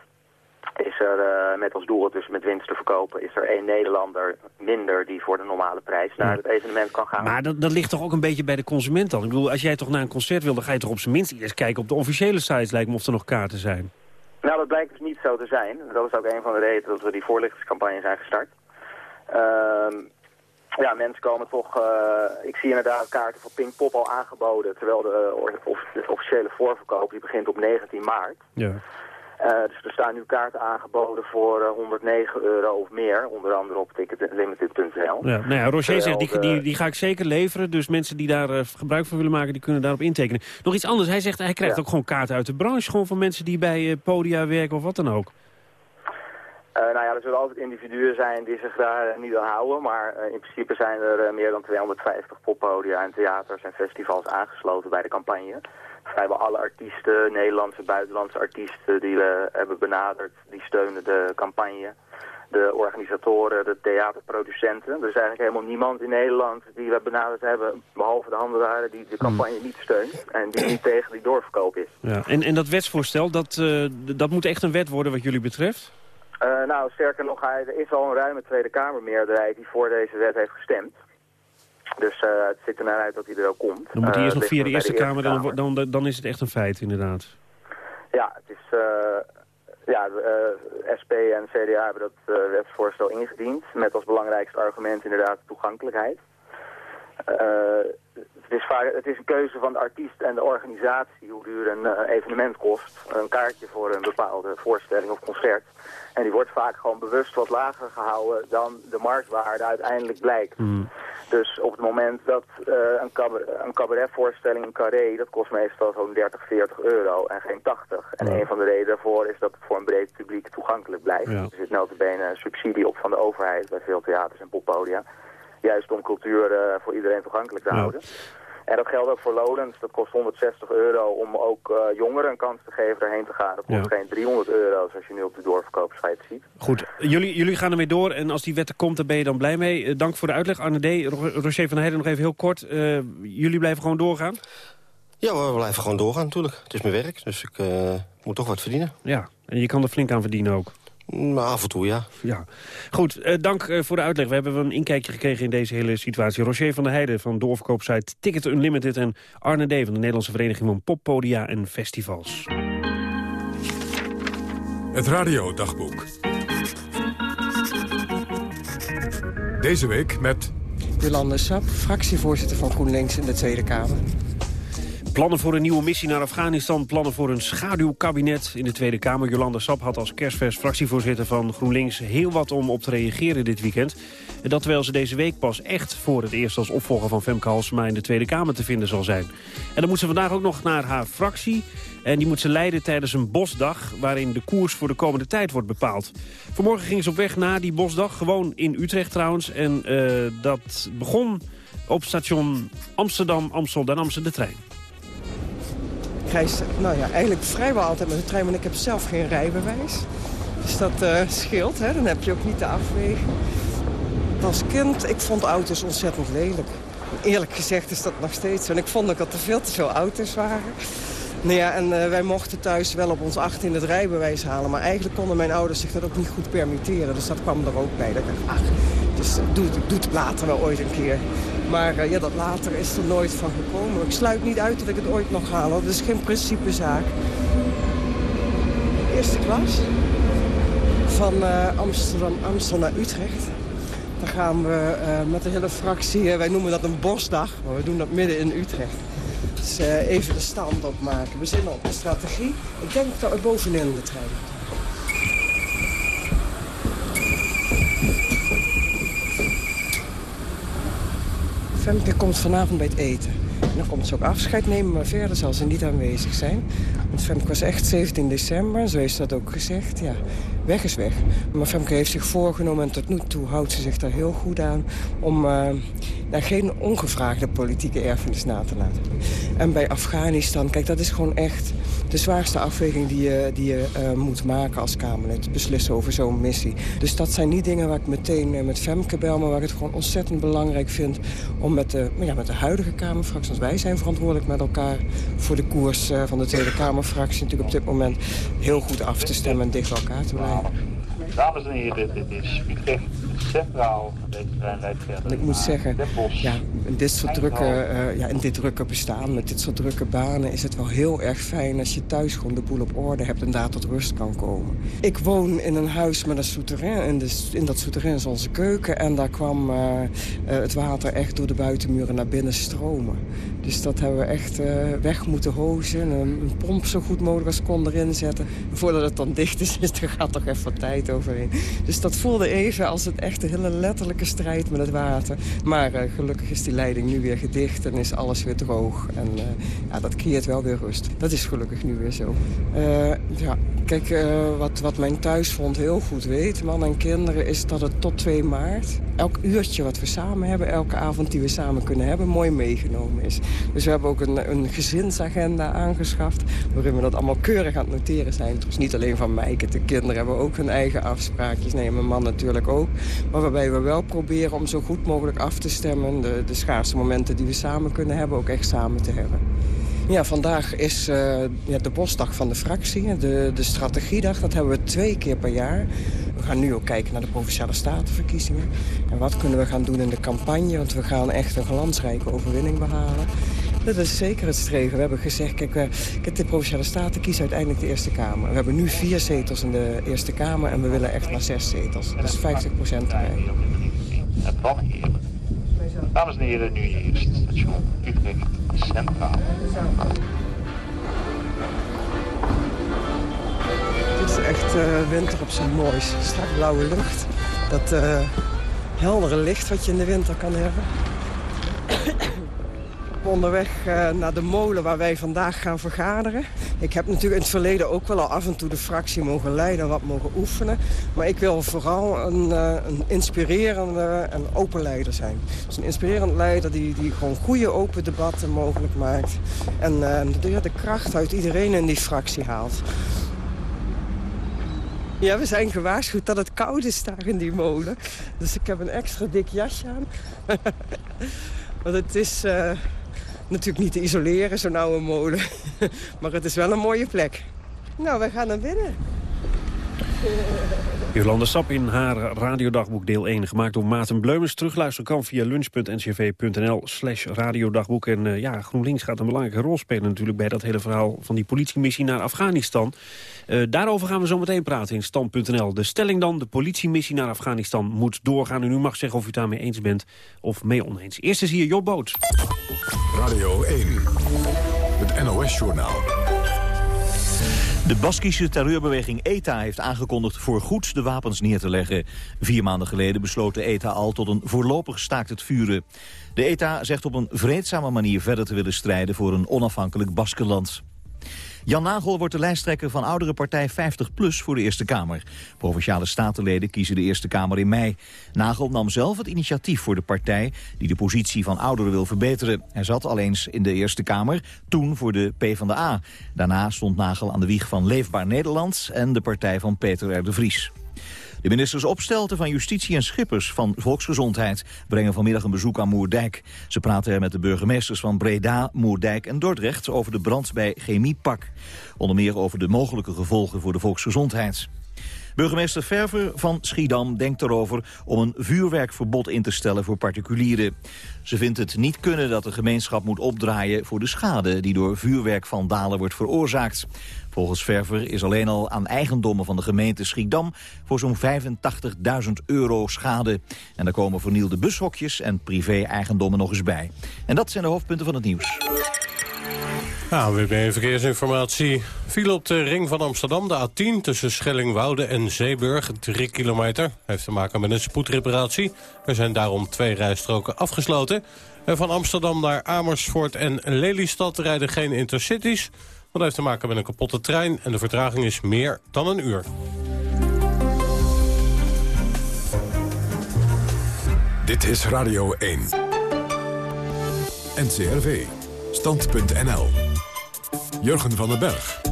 is er uh, met als doel het dus met winst te verkopen... is er één Nederlander minder die voor de normale prijs naar het evenement kan gaan. Maar dat, dat ligt toch ook een beetje bij de consument dan? Ik bedoel, als jij toch naar een concert wil... dan ga je toch op zijn minst eerst kijken op de officiële sites... lijkt me of er nog kaarten zijn. Nou, dat blijkt dus niet zo te zijn. Dat is ook een van de redenen dat we die voorlichtingscampagne zijn gestart. Uh, ja, mensen komen toch... Uh, ik zie inderdaad kaarten voor Pinkpop al aangeboden... terwijl de, de, officiële voorverkoop die begint op 19 maart. Ja. Uh, dus er staan nu kaarten aangeboden voor uh, 109 euro of meer, onder andere op ticketlimited.nl. Ja, nou ja, Roger zegt, die, die, die, ga ik zeker leveren, dus mensen die daar uh, gebruik van willen maken, die kunnen daarop intekenen. Nog iets anders, hij zegt, hij krijgt ja. ook gewoon kaarten uit de branche, gewoon van mensen die bij podia werken of wat dan ook. Nou ja, er zullen altijd individuen zijn die zich daar niet aan houden, maar in principe zijn er meer dan 250 poppodia en theaters en festivals aangesloten bij de campagne vrijwel alle artiesten, Nederlandse, buitenlandse artiesten die we hebben benaderd, die steunen de campagne. De organisatoren, de theaterproducenten. Er is eigenlijk helemaal niemand in Nederland die we benaderd hebben, behalve de handelaren, die de campagne niet steunt en die niet tegen die doorverkoop is. Ja. En, en dat wetsvoorstel, dat, uh, dat moet echt een wet worden wat jullie betreft? Uh, nou, sterker nog, er is al een ruime Tweede Kamermeerderheid die voor deze wet heeft gestemd. Dus uh, het ziet er naar uit dat hij er ook komt. Dan moet hij eerst nog via de Eerste, de Kamer, Kamer. Dan, dan, dan, is het echt een feit inderdaad. Ja, het is... Ja, SP en CDA hebben dat wetsvoorstel ingediend... met als belangrijkste argument inderdaad toegankelijkheid. Het, is vaak, het is een keuze van de artiest en de organisatie hoe duur een evenement kost. Een kaartje voor een bepaalde voorstelling of concert. En die wordt vaak gewoon bewust wat lager gehouden dan de marktwaarde uiteindelijk blijkt. Mm. Dus op het moment dat uh, een, cabaret, een cabaretvoorstelling, een carré, dat kost meestal zo'n 30, 40 euro en geen 80. En ja. een van de redenen daarvoor is dat het voor een breed publiek toegankelijk blijft. Ja. Er zit notabene een subsidie op van de overheid bij veel theaters en poppodia. Juist om cultuur uh, voor iedereen toegankelijk te Ja. houden. En dat geldt ook voor Lowlands. Dat kost 160 euro om ook uh, jongeren een kans te geven daarheen te gaan. Dat kost Ja. geen 300 euro zoals je nu op de doorverkoopsite ziet. Goed, jullie, jullie gaan ermee door en als die wet er komt, dan ben je dan blij mee. Eh, dank voor de uitleg, Arne D. Ro- Roger van Heijden nog even heel kort. Eh, jullie blijven gewoon doorgaan? Ja, we blijven gewoon doorgaan natuurlijk. Het is mijn werk, dus ik eh, moet toch wat verdienen. Ja, en je kan er flink aan verdienen ook. Nou, af en toe, ja. Ja. Goed, eh, dank eh, voor de uitleg. We hebben een inkijkje gekregen in deze hele situatie. Roger van der Heijden van doorverkoopsite Ticket Unlimited... en Arne D. van de Nederlandse Vereniging van Poppodia en Festivals. Het radiodagboek. Deze week met Jolande Sap, fractievoorzitter van GroenLinks in de Tweede Kamer. Plannen voor een nieuwe missie naar Afghanistan, plannen voor een schaduwkabinet in de Tweede Kamer. Jolanda Sap had als kerstvers fractievoorzitter van GroenLinks heel wat om op te reageren dit weekend. En dat terwijl ze deze week pas echt voor het eerst als opvolger van Femke Halsema in de Tweede Kamer te vinden zal zijn. En dan moet ze vandaag ook nog naar haar fractie. En die moet ze leiden tijdens een bosdag waarin de koers voor de komende tijd wordt bepaald. Vanmorgen ging ze op weg naar die bosdag, gewoon in Utrecht trouwens. En eh, dat begon op station Amsterdam, Amstel, dan nam de trein. Ik reis nou ja, eigenlijk vrijwel altijd met de trein, maar ik heb zelf geen rijbewijs. Dus dat eh, scheelt, hè? dan heb je ook niet de afweging. Als kind, ik vond auto's ontzettend lelijk. Eerlijk gezegd is dat nog steeds zo. En ik vond ook dat er veel te veel auto's waren. Nou ja, en eh, wij mochten thuis wel op ons 18 het rijbewijs halen. Maar eigenlijk konden mijn ouders zich dat ook niet goed permitteren. Dus dat kwam er ook bij. Dat ik ach, dus doe, doe het later wel ooit een keer. Maar eh, ja, dat later is er nooit van gekomen. Ik sluit niet uit dat ik het ooit nog haal. Dat is geen principezaak. Eerste klas. Van eh, Amsterdam, Amstel naar Utrecht. Dan gaan we eh, met de hele fractie, wij noemen dat een bosdag. Maar we doen dat midden in Utrecht. Dus even de stand opmaken. We zitten op de strategie. Ik denk dat we bovenin de trein Femke komt vanavond bij het eten. En dan komt ze ook afscheid nemen, maar verder zal ze niet aanwezig zijn. Want Femke was echt 17 december, zo is dat ook gezegd. Ja, weg is weg. Maar Femke heeft zich voorgenomen en tot nu toe houdt ze zich daar heel goed aan... om nou, geen ongevraagde politieke erfenis na te laten. En bij Afghanistan, kijk, dat is gewoon echt de zwaarste afweging die je, die je uh, moet maken als Kamerlid. Beslissen over zo'n missie. Dus dat zijn niet dingen waar ik meteen uh, met Femke bel... maar waar ik het gewoon ontzettend belangrijk vind... om met de, ja, met de huidige Kamerfractie, want wij zijn verantwoordelijk met elkaar... voor de koers van de Tweede Kamerfractie natuurlijk op dit moment... heel goed af te stemmen en dicht bij elkaar te blijven. Dames en heren, dit is Utrecht centraal. Deze trein rijdt verder ik moet zeggen, ja, in, dit soort drukke, uh, ja, in dit drukke bestaan, met dit soort drukke banen... is het wel heel erg fijn als je thuis gewoon de boel op orde hebt... en daar tot rust kan komen. Ik woon in een huis met een souterrain. En in dat souterrain is onze keuken. En daar kwam uh, uh, het water echt door de buitenmuren naar binnen stromen. Dus dat hebben we echt weg moeten hozen. Een, een, pomp zo goed mogelijk als kon erin zetten. Voordat het dan dicht is, <laughs> er gaat toch even wat tijd overheen. Dus dat voelde even als het echt een hele letterlijke strijd met het water. Maar uh, gelukkig is die leiding nu weer gedicht en is alles weer droog. En uh, ja, dat creëert wel weer rust. Dat is gelukkig nu weer zo. Uh, ja, kijk, wat, wat mijn thuisfront heel goed weet, man en kinderen... is dat het tot 2 maart elk uurtje wat we samen hebben... elke avond die we samen kunnen hebben, mooi meegenomen is. Dus we hebben ook een, een gezinsagenda aangeschaft... waarin we dat allemaal keurig aan het noteren zijn. Dus niet alleen van mij, de kinderen hebben ook hun eigen afspraakjes. Nee, mijn man natuurlijk ook. Maar waarbij we wel proberen om zo goed mogelijk af te stemmen... de, de schaarse momenten die we samen kunnen hebben, ook echt samen te hebben. Ja, vandaag is uh, ja, de bosdag van de fractie, de, de strategiedag. Dat hebben we twee keer per jaar. We gaan nu ook kijken naar de Provinciale Statenverkiezingen. En wat kunnen we gaan doen in de campagne, want we gaan echt een glansrijke overwinning behalen. Dat is zeker het streven. We hebben gezegd, kijk, we, de Provinciale Staten kiezen uiteindelijk de Eerste Kamer. We hebben nu vier zetels in de Eerste Kamer en we willen echt naar zes zetels. Dat is 50 procent erbij. Het. Dames en heren, nu eerst station Utrecht Centraal. Het is echt uh, winter op zijn moois. Strak blauwe lucht. Dat uh, heldere licht wat je in de winter kan hebben onderweg uh, naar de molen waar wij vandaag gaan vergaderen. Ik heb natuurlijk in het verleden ook wel al af en toe de fractie mogen leiden... wat mogen oefenen. Maar ik wil vooral een, uh, een inspirerende en open leider zijn. Dus een inspirerend leider die, die gewoon goede open debatten mogelijk maakt. En uh, de, de kracht uit iedereen in die fractie haalt. Ja, we zijn gewaarschuwd dat het koud is daar in die molen. Dus ik heb een extra dik jasje aan. <laughs> Want het is natuurlijk niet te isoleren, zo'n oude molen. <laughs> maar het is wel een mooie plek. Nou, wij gaan naar binnen. Jolanda Sap in haar radiodagboek deel 1, gemaakt door Maarten Bleumens. Terugluisteren kan via lunch.ncv.nl slash radiodagboek. En uh, ja, GroenLinks gaat een belangrijke rol spelen natuurlijk... bij dat hele verhaal van die politiemissie naar Afghanistan. Uh, daarover gaan we zo meteen praten in stand.nl. De stelling dan, de politiemissie naar Afghanistan moet doorgaan. En u mag zeggen of u daarmee eens bent of mee oneens. Eerst is hier Job Boot. Radio 1, het NOS-journaal. De Baskische terreurbeweging ETA heeft aangekondigd voorgoed de wapens neer te leggen. Vier maanden geleden besloot de ETA al tot een voorlopig staakt het vuren. De ETA zegt op een vreedzame manier verder te willen strijden voor een onafhankelijk Baskenland. Jan Nagel wordt de lijsttrekker van oudere partij 50PLUS voor de Eerste Kamer. Provinciale statenleden kiezen de Eerste Kamer in mei. Nagel nam zelf het initiatief voor de partij die de positie van ouderen wil verbeteren. Hij zat al eens in de Eerste Kamer, toen voor de PvdA. Daarna stond Nagel aan de wieg van Leefbaar Nederland en de partij van Peter R. de Vries. De ministers Opstelten van Justitie en Schippers van Volksgezondheid brengen vanmiddag een bezoek aan Moerdijk. Ze praten met de burgemeesters van Breda, Moerdijk en Dordrecht over de brand bij Chemiepak. Onder meer over de mogelijke gevolgen voor de volksgezondheid. Burgemeester Verver van Schiedam denkt erover om een vuurwerkverbod in te stellen voor particulieren. Ze vindt het niet kunnen dat de gemeenschap moet opdraaien voor de schade die door vuurwerkvandalen wordt veroorzaakt. Volgens Verver is alleen al aan eigendommen van de gemeente Schiedam voor zo'n 85.000 euro schade. En daar komen vernielde bushokjes en privé-eigendommen nog eens bij. En dat zijn de hoofdpunten van het nieuws. AWB Verkeersinformatie. Viel op de ring van Amsterdam, de A10... tussen Schellingwoude en Zeeburg, 3 kilometer. Heeft te maken met een spoedreparatie. Er zijn daarom twee rijstroken afgesloten. En van Amsterdam naar Amersfoort en Lelystad rijden geen intercities. Dat heeft te maken met een kapotte trein en de vertraging is meer dan een uur. Dit is Radio 1. NCRV. Stand.nl. Jurgen van den Berg.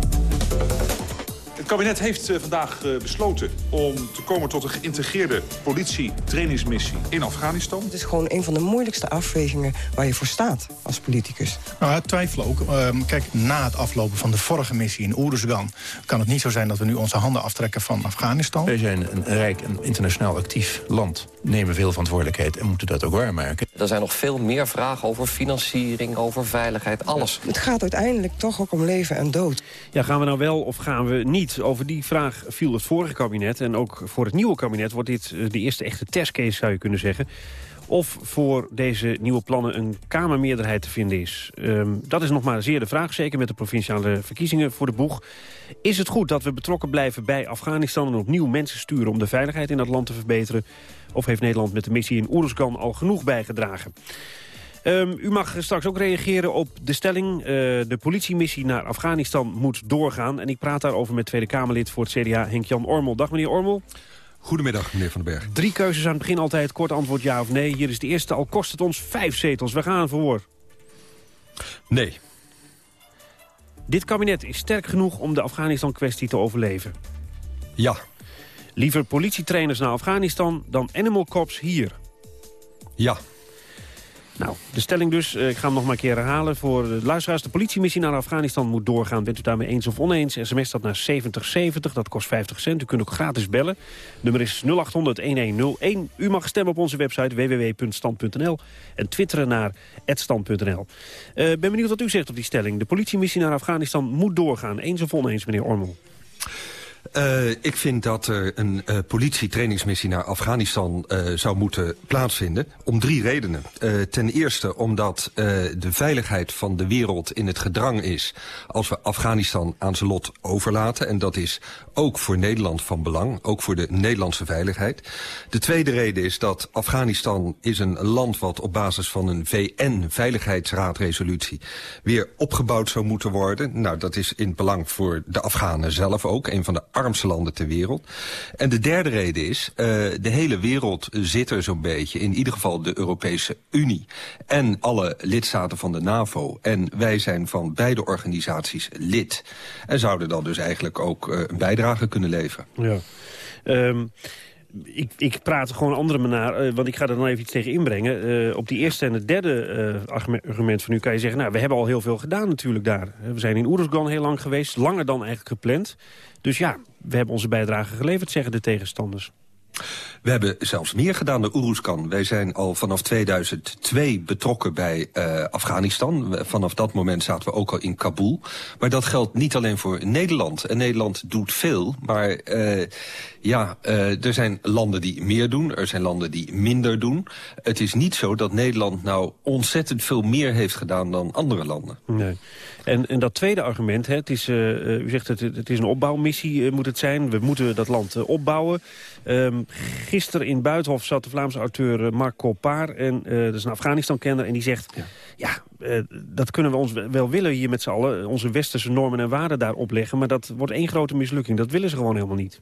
Het kabinet heeft eh, vandaag eh, besloten om te komen tot een geïntegreerde politie-trainingsmissie in Afghanistan. Het is gewoon een van de moeilijkste afwegingen waar je voor staat als politicus. Nou, ik twijfel ook. Ehm, kijk, na het aflopen van de vorige missie in Oeruzgan... kan het niet zo zijn dat we nu onze handen aftrekken van Afghanistan. Wij zijn een rijk en internationaal actief land. Nemen veel verantwoordelijkheid en moeten dat ook waarmaken. Er zijn nog veel meer vragen over financiering, over veiligheid, alles. Het gaat uiteindelijk toch ook om leven en dood. Ja, gaan we nou wel of gaan we niet? Over die vraag viel het vorige kabinet. En ook voor het nieuwe kabinet wordt dit eh, de eerste echte testcase, zou je kunnen zeggen. Of voor deze nieuwe plannen een Kamermeerderheid te vinden is. Um, dat is nog maar zeer de vraag, zeker met de provinciale verkiezingen voor de boeg. Is het goed dat we betrokken blijven bij Afghanistan... en opnieuw mensen sturen om de veiligheid in dat land te verbeteren? Of heeft Nederland met de missie in Oeruzgan al genoeg bijgedragen? Um, u mag straks ook reageren op de stelling. Uh, de politiemissie naar Afghanistan moet doorgaan. En ik praat daarover met Tweede Kamerlid voor het CDA Henk-Jan Ormel. Dag meneer Ormel. Goedemiddag, meneer Van den Berg. Drie keuzes aan het begin altijd. Kort antwoord ja of nee. Hier is de eerste, al kost het ons vijf zetels. We gaan voor. Nee. Dit kabinet is sterk genoeg om de Afghanistan-kwestie te overleven. Ja. Liever politietrainers naar Afghanistan dan animal cops hier. Ja. Nou, de stelling dus, eh, ik ga hem nog maar een keer herhalen. Voor de luisteraars, de politiemissie naar Afghanistan moet doorgaan. Bent u daarmee eens of oneens? SMS dat naar 7070, dat kost 50 cent. U kunt ook gratis bellen. Nummer is 0800-1101. U mag stemmen op onze website www.stand.nl en twitteren naar @stand.nl. Uh, ben benieuwd wat u zegt op die stelling. De politiemissie naar Afghanistan moet doorgaan. Eens of oneens, meneer Ormel? Uh, ik vind dat er een uh, politietrainingsmissie naar Afghanistan uh, zou moeten plaatsvinden. Om drie redenen. ten eerste omdat de veiligheid van de wereld in het gedrang is... als we Afghanistan aan zijn lot overlaten. En dat is ook voor Nederland van belang. Ook voor de Nederlandse veiligheid. De tweede reden is dat Afghanistan is een land... wat op basis van een VN-veiligheidsraadresolutie... weer opgebouwd zou moeten worden. Nou, dat is in belang voor de Afghanen zelf ook. Een van de armste landen ter wereld. En de derde reden is, uh, de hele wereld zit er zo'n beetje... in ieder geval de Europese Unie en alle lidstaten van de NAVO. En wij zijn van beide organisaties lid. En zouden dan dus eigenlijk ook uh, een bijdrage kunnen leveren. Ja. Um ik, ik praat gewoon andere manier, uh, want ik ga er dan even iets tegen inbrengen. Op die eerste en het derde argument van u kan je zeggen... nou, we hebben al heel veel gedaan natuurlijk daar. We zijn in Oeruzgan heel lang geweest, langer dan eigenlijk gepland. Dus ja, we hebben onze bijdrage geleverd, zeggen de tegenstanders. We hebben zelfs meer gedaan dan Oeruzkan. Wij zijn al vanaf 2002 betrokken bij uh, Afghanistan. Vanaf dat moment zaten we ook al in Kabul. Maar dat geldt niet alleen voor Nederland. En Nederland doet veel, maar uh, ja, uh, er zijn landen die meer doen. Er zijn landen die minder doen. Het is niet zo dat Nederland nou ontzettend veel meer heeft gedaan dan andere landen. Nee. En, en dat tweede argument, hè, het is, u zegt het, het is een opbouwmissie moet het zijn. We moeten dat land opbouwen. Um, gisteren in Buitenhof zat de Vlaamse auteur Marc Copard. En dat is een Afghanistan-kenner. En die zegt, ja, ja uh, dat kunnen we ons wel willen hier met z'n allen. Onze westerse normen en waarden daar opleggen. Maar dat wordt één grote mislukking. Dat willen ze gewoon helemaal niet.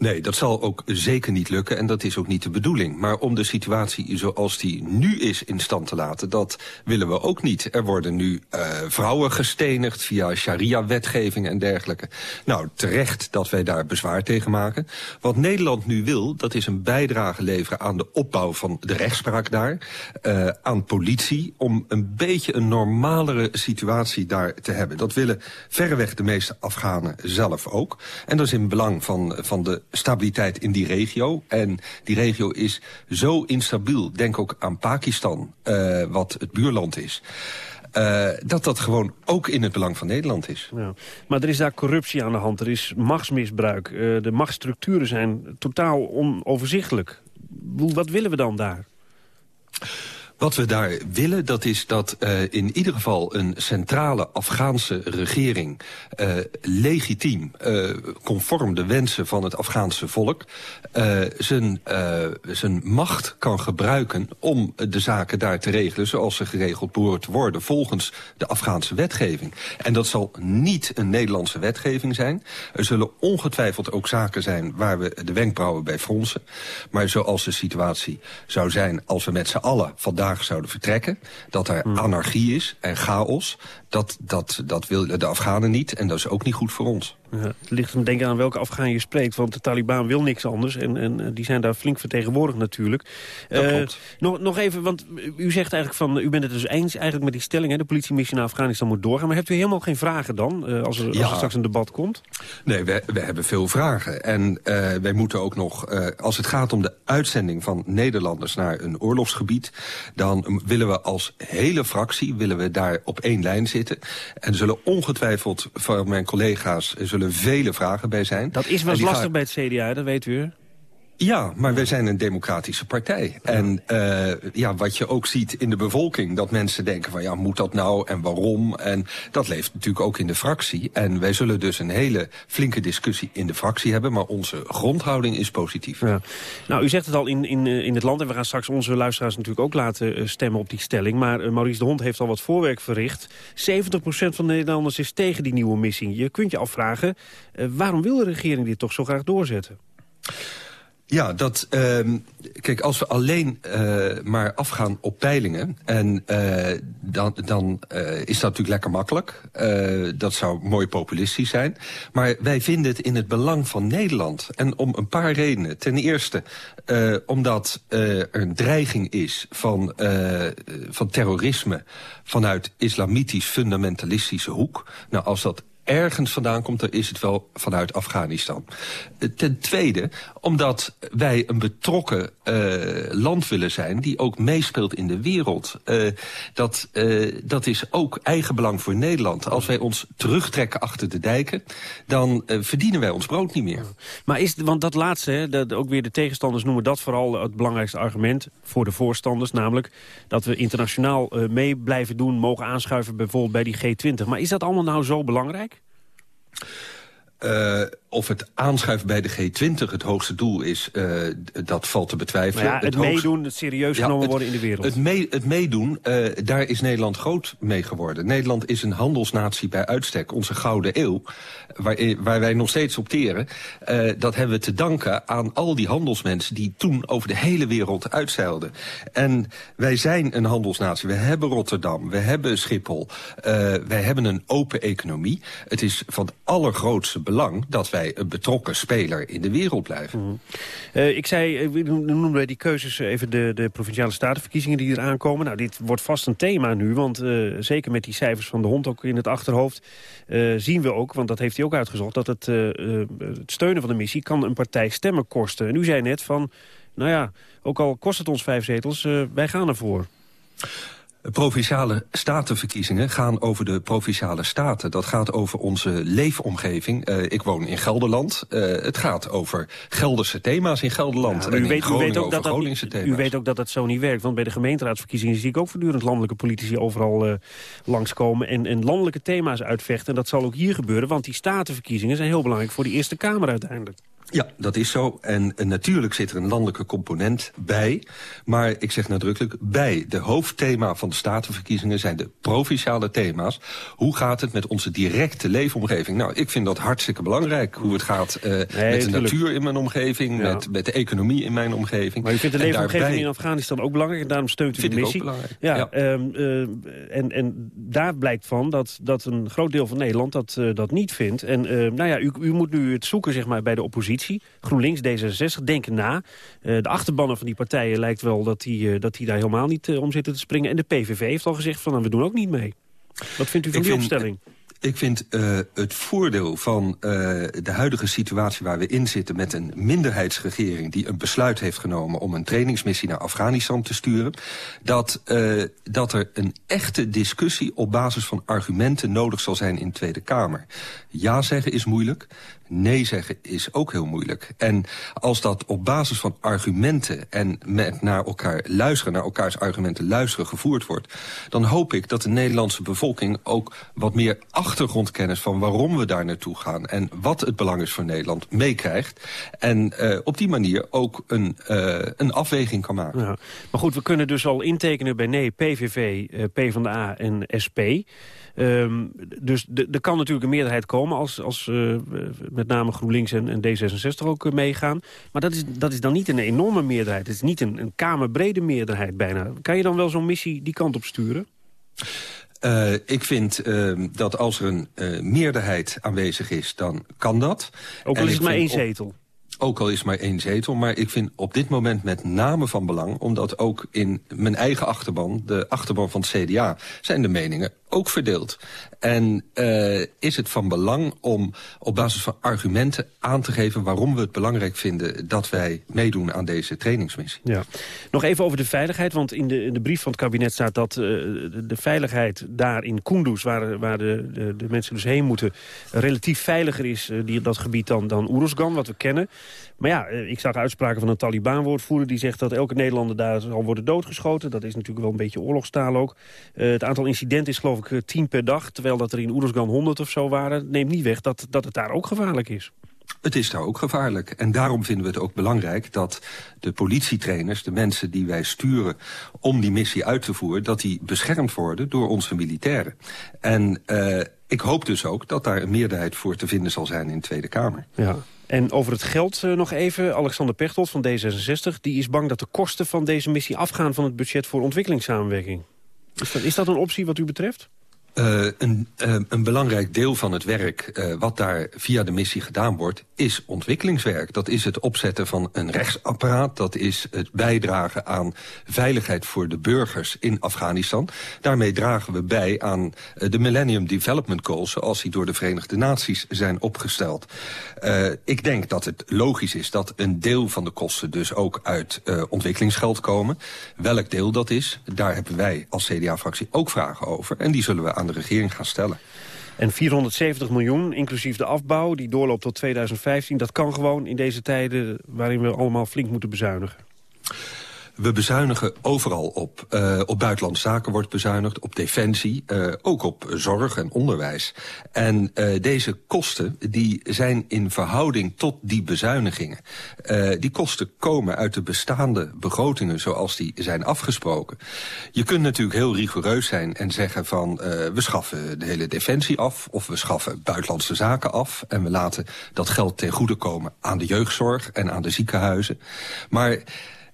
Nee, dat zal ook zeker niet lukken en dat is ook niet de bedoeling. Maar om de situatie zoals die nu is in stand te laten, dat willen we ook niet. Er worden nu uh, vrouwen gestenigd via sharia-wetgeving en dergelijke. Nou, terecht dat wij daar bezwaar tegen maken. Wat Nederland nu wil, dat is een bijdrage leveren aan de opbouw van de rechtspraak daar. Uh, aan politie, om een beetje een normalere situatie daar te hebben. Dat willen verreweg de meeste Afghanen zelf ook. En dat is in belang van, van de stabiliteit in die regio. En die regio is zo instabiel, denk ook aan Pakistan, uh, wat het buurland is... Uh, dat dat gewoon ook in het belang van Nederland is. Ja. Maar er is daar corruptie aan de hand, er is machtsmisbruik. Uh, de machtsstructuren zijn totaal onoverzichtelijk. Wat willen we dan daar? Wat we daar willen, dat is dat uh, in ieder geval een centrale Afghaanse regering... Uh, legitiem, uh, conform de wensen van het Afghaanse volk... zijn, macht kan gebruiken om de zaken daar te regelen... zoals ze geregeld behoort worden volgens de Afghaanse wetgeving. En dat zal niet een Nederlandse wetgeving zijn. Er zullen ongetwijfeld ook zaken zijn waar we de wenkbrauwen bij fronsen. Maar zoals de situatie zou zijn als we met z'n allen vandaag zouden vertrekken. Dat er hmm. anarchie is en chaos. Dat, dat, dat willen de Afghanen niet en dat is ook niet goed voor ons. Ja, het ligt hem denk aan welke Afghaan je spreekt. Want de Taliban wil niks anders. En, en eh, die zijn daar flink vertegenwoordigd natuurlijk. Dat uh, klopt. Nog, nog even, want u zegt eigenlijk van... U bent het dus eens eigenlijk met die stelling. Hè, de politiemissie naar Afghanistan moet doorgaan. Maar hebt u helemaal geen vragen dan? Uh, als, er, als er straks een debat komt? Nee, we, we hebben veel vragen. En wij moeten ook nog... als het gaat om de uitzending van Nederlanders naar een oorlogsgebied... dan willen we als hele fractie willen we daar op één lijn zitten. En er zullen ongetwijfeld van mijn collega's... Zullen zullen vele vragen bij zijn. Dat is wel lastig bij het CDA, dat weet u. Ja, maar wij zijn een democratische partij. En uh, ja, wat je ook ziet in de bevolking... dat mensen denken van ja, moet dat nou en waarom? En dat leeft natuurlijk ook in de fractie. En wij zullen dus een hele flinke discussie in de fractie hebben... maar onze grondhouding is positief. Ja. Nou, u zegt het al in, in, eh, in het land... en we gaan straks onze luisteraars natuurlijk ook laten eh, stemmen op die stelling... maar Maurice de Hond heeft al wat voorwerk verricht. 70% van de Nederlanders is tegen die nieuwe missie. Je kunt je afvragen, uh, waarom wil de regering dit toch zo graag doorzetten? Ja, dat, uh, kijk, als we alleen uh, maar afgaan op peilingen... en uh, dan, dan uh, is dat natuurlijk lekker makkelijk. dat zou mooi populistisch zijn. Maar wij vinden het in het belang van Nederland. En om een paar redenen. Ten eerste omdat er een dreiging is van, van terrorisme... vanuit islamitisch fundamentalistische hoek. Nou, als dat ergens vandaan komt, dan is het wel vanuit Afghanistan. Eh, ten tweede, omdat wij een betrokken uh, land willen zijn... die ook meespeelt in de wereld. Uh, dat, dat is ook eigenbelang voor Nederland. Als wij ons terugtrekken achter de dijken... dan verdienen wij ons brood niet meer. Maar is, want dat laatste, hè, dat ook weer de tegenstanders noemen dat vooral het belangrijkste argument voor de voorstanders. Namelijk dat we internationaal mee blijven doen, mogen aanschuiven bijvoorbeeld bij die G20. Maar is dat allemaal nou zo belangrijk? Uh, of het aanschuiven bij de G20 het hoogste doel is, uh, dat valt te betwijfelen. Nou ja, het, het meedoen, het serieus genomen worden in de wereld. Het, mee, het meedoen, uh, daar is Nederland groot mee geworden. Nederland is een handelsnatie bij uitstek, onze gouden eeuw, waar, waar wij nog steeds op teren. dat hebben we te danken aan al die handelsmensen die toen over de hele wereld uitzeilden. En wij zijn een handelsnatie. We hebben Rotterdam, we hebben Schiphol, wij hebben een open economie. Het is van allergrootste belang dat wij een betrokken speler in de wereld blijven. Mm uh, ik zei, uh, noemden die keuzes even de, de provinciale statenverkiezingen die er aankomen. Nou, dit wordt vast een thema nu, want uh, zeker met die cijfers van de hond ook in het achterhoofd... zien we ook, want dat heeft hij ook uitgezocht, dat het, het steunen van de missie kan een partij stemmen kosten. En u zei net van, nou ja, ook al kost het ons vijf zetels, wij gaan ervoor. Provinciale statenverkiezingen gaan over de provinciale staten. Dat gaat over onze leefomgeving. Uh, ik woon in Gelderland. Uh, het gaat over Gelderse thema's in Gelderland. Ja, en u, weet, u weet ook dat dat, U weet ook dat dat zo niet werkt. Want bij de gemeenteraadsverkiezingen zie ik ook voortdurend landelijke politici overal uh, langskomen. En, en landelijke thema's uitvechten. En dat zal ook hier gebeuren. Want die statenverkiezingen zijn heel belangrijk voor die Eerste Kamer uiteindelijk. Ja, dat is zo. En, en, natuurlijk zit er een landelijke component bij. Maar ik zeg nadrukkelijk bij. De hoofdthema van de statenverkiezingen zijn de provinciale thema's. Hoe gaat het met onze directe leefomgeving? Nou, ik vind dat hartstikke belangrijk. Hoe het gaat uh, nee, met de natuur in mijn omgeving, ja. met, met de economie in mijn omgeving. Maar u vindt de leefomgeving daarbij... in Afghanistan ook belangrijk en daarom steunt u vind de missie. Ook belangrijk. Ja, ja. Um, uh, en, en daar blijkt van dat, dat een groot deel van Nederland dat, uh, dat niet vindt. En nou ja, u, u moet nu het zoeken zeg maar, bij de oppositie. GroenLinks, D66, denken na. Uh, de achterbannen van die partijen lijkt wel dat die, uh, dat die daar helemaal niet uh, om zitten te springen. En de PVV heeft al gezegd van nou, we doen ook niet mee. Wat vindt u van ik die vind, opstelling? Ik vind uh, het voordeel van uh, de huidige situatie waar we in zitten... met een minderheidsregering die een besluit heeft genomen... om een trainingsmissie naar Afghanistan te sturen... dat, uh, dat er een echte discussie op basis van argumenten nodig zal zijn in de Tweede Kamer. Ja zeggen is moeilijk. Nee zeggen is ook heel moeilijk. En als dat op basis van argumenten en met naar elkaar luisteren... naar elkaars argumenten luisteren gevoerd wordt... dan hoop ik dat de Nederlandse bevolking ook wat meer achtergrondkennis... van waarom we daar naartoe gaan en wat het belang is voor Nederland meekrijgt. En uh, op die manier ook een, uh, een afweging kan maken. Ja. Maar goed, we kunnen dus al intekenen bij nee, PVV, uh, PvdA en SP... Um, dus er kan natuurlijk een meerderheid komen als, als uh, met name GroenLinks en, en D66 ook uh, meegaan. Maar dat is, dat is dan niet een enorme meerderheid. Het is niet een, een kamerbrede meerderheid bijna. Kan je dan wel zo'n missie die kant op sturen? Uh, ik vind uh, dat als er een uh, meerderheid aanwezig is, dan kan dat. Ook al is het maar één zetel. Ook al is maar één zetel, maar ik vind op dit moment met name van belang... omdat ook in mijn eigen achterban, de achterban van het CDA... zijn de meningen ook verdeeld. En uh, is het van belang om op basis van argumenten aan te geven... waarom we het belangrijk vinden dat wij meedoen aan deze trainingsmissie. Ja. Nog even over de veiligheid, want in de, in de brief van het kabinet staat... dat uh, de, veiligheid daar in Kunduz, waar, waar de, de, de, mensen dus heen moeten... relatief veiliger is, uh, die, dat gebied, dan, dan Oeruzgan, wat we kennen. Maar ja, ik zag uitspraken van een Taliban-woordvoerder... die zegt dat elke Nederlander daar zal worden doodgeschoten. Dat is natuurlijk wel een beetje oorlogstaal ook. het aantal incidenten is geloof ik tien per dag... terwijl dat er in Oeruzgan 100 of zo waren... neemt niet weg dat, dat het daar ook gevaarlijk is. Het is daar ook gevaarlijk. En daarom vinden we het ook belangrijk dat de politietrainers... de mensen die wij sturen om die missie uit te voeren... dat die beschermd worden door onze militairen. En uh, ik hoop dus ook dat daar een meerderheid voor te vinden zal zijn in de Tweede Kamer. Ja. En over het geld uh, nog even. Alexander Pechtold van D66 die is bang dat de kosten van deze missie afgaan... van het budget voor ontwikkelingssamenwerking. Is dat, is dat een optie wat u betreft? Uh, een, uh, een, belangrijk deel van het werk uh, wat daar via de missie gedaan wordt... is ontwikkelingswerk. Dat is het opzetten van een rechtsapparaat. Dat is het bijdragen aan veiligheid voor de burgers in Afghanistan. Daarmee dragen we bij aan de Millennium Development Goals... zoals die door de Verenigde Naties zijn opgesteld. ik denk dat het logisch is dat een deel van de kosten... dus ook uit ontwikkelingsgeld komen. Welk deel dat is, daar hebben wij als CDA-fractie ook vragen over. En die zullen we aan de regering gaan stellen. En 470 miljoen, inclusief de afbouw, die doorloopt tot 2015... dat kan gewoon in deze tijden waarin we allemaal flink moeten bezuinigen. We bezuinigen overal op. Uh, op buitenlandse zaken wordt bezuinigd, op defensie, uh, ook op zorg en onderwijs. En uh, deze kosten die zijn in verhouding tot die bezuinigingen. die kosten komen uit de bestaande begrotingen zoals die zijn afgesproken. Je kunt natuurlijk heel rigoureus zijn en zeggen van... we schaffen de hele defensie af of we schaffen buitenlandse zaken af... en we laten dat geld ten goede komen aan de jeugdzorg en aan de ziekenhuizen. Maar...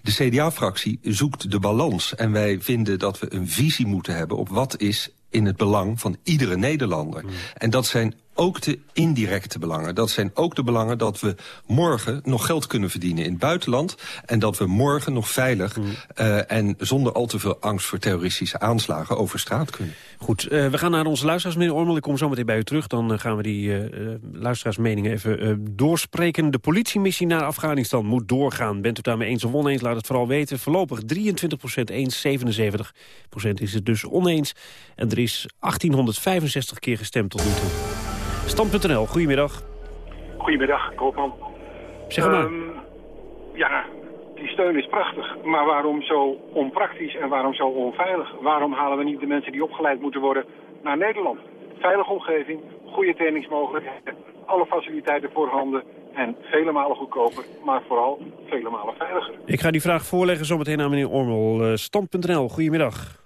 De CDA-fractie zoekt de balans. En wij vinden dat we een visie moeten hebben op wat is in het belang van iedere Nederlander. Mm. En dat zijn ook de indirecte belangen. Dat zijn ook de belangen dat we morgen nog geld kunnen verdienen in het buitenland... en dat we morgen nog veilig mm. uh, en zonder al te veel angst voor terroristische aanslagen over straat kunnen. Goed, uh, we gaan naar onze luisteraars, meneer Ormel. Ik kom zo meteen bij u terug. Dan uh, gaan we die luisteraarsmeningen even doorspreken. De politiemissie naar Afghanistan moet doorgaan. Bent u daarmee eens of oneens? Laat het vooral weten. Voorlopig 23% eens, 77% is het dus oneens. En er is 1865 keer gestemd tot nu toe. Stand.nl, goedemiddag. Goedemiddag, Koopman. Zeg maar. Um, ja, die steun is prachtig, maar waarom zo onpraktisch en waarom zo onveilig? Waarom halen we niet de mensen die opgeleid moeten worden naar Nederland? Veilige omgeving, goede trainingsmogelijkheden, alle faciliteiten voorhanden en vele malen goedkoper, maar vooral vele malen veiliger. Ik ga die vraag voorleggen zometeen aan meneer Ormel. Uh, Stand.nl, goedemiddag.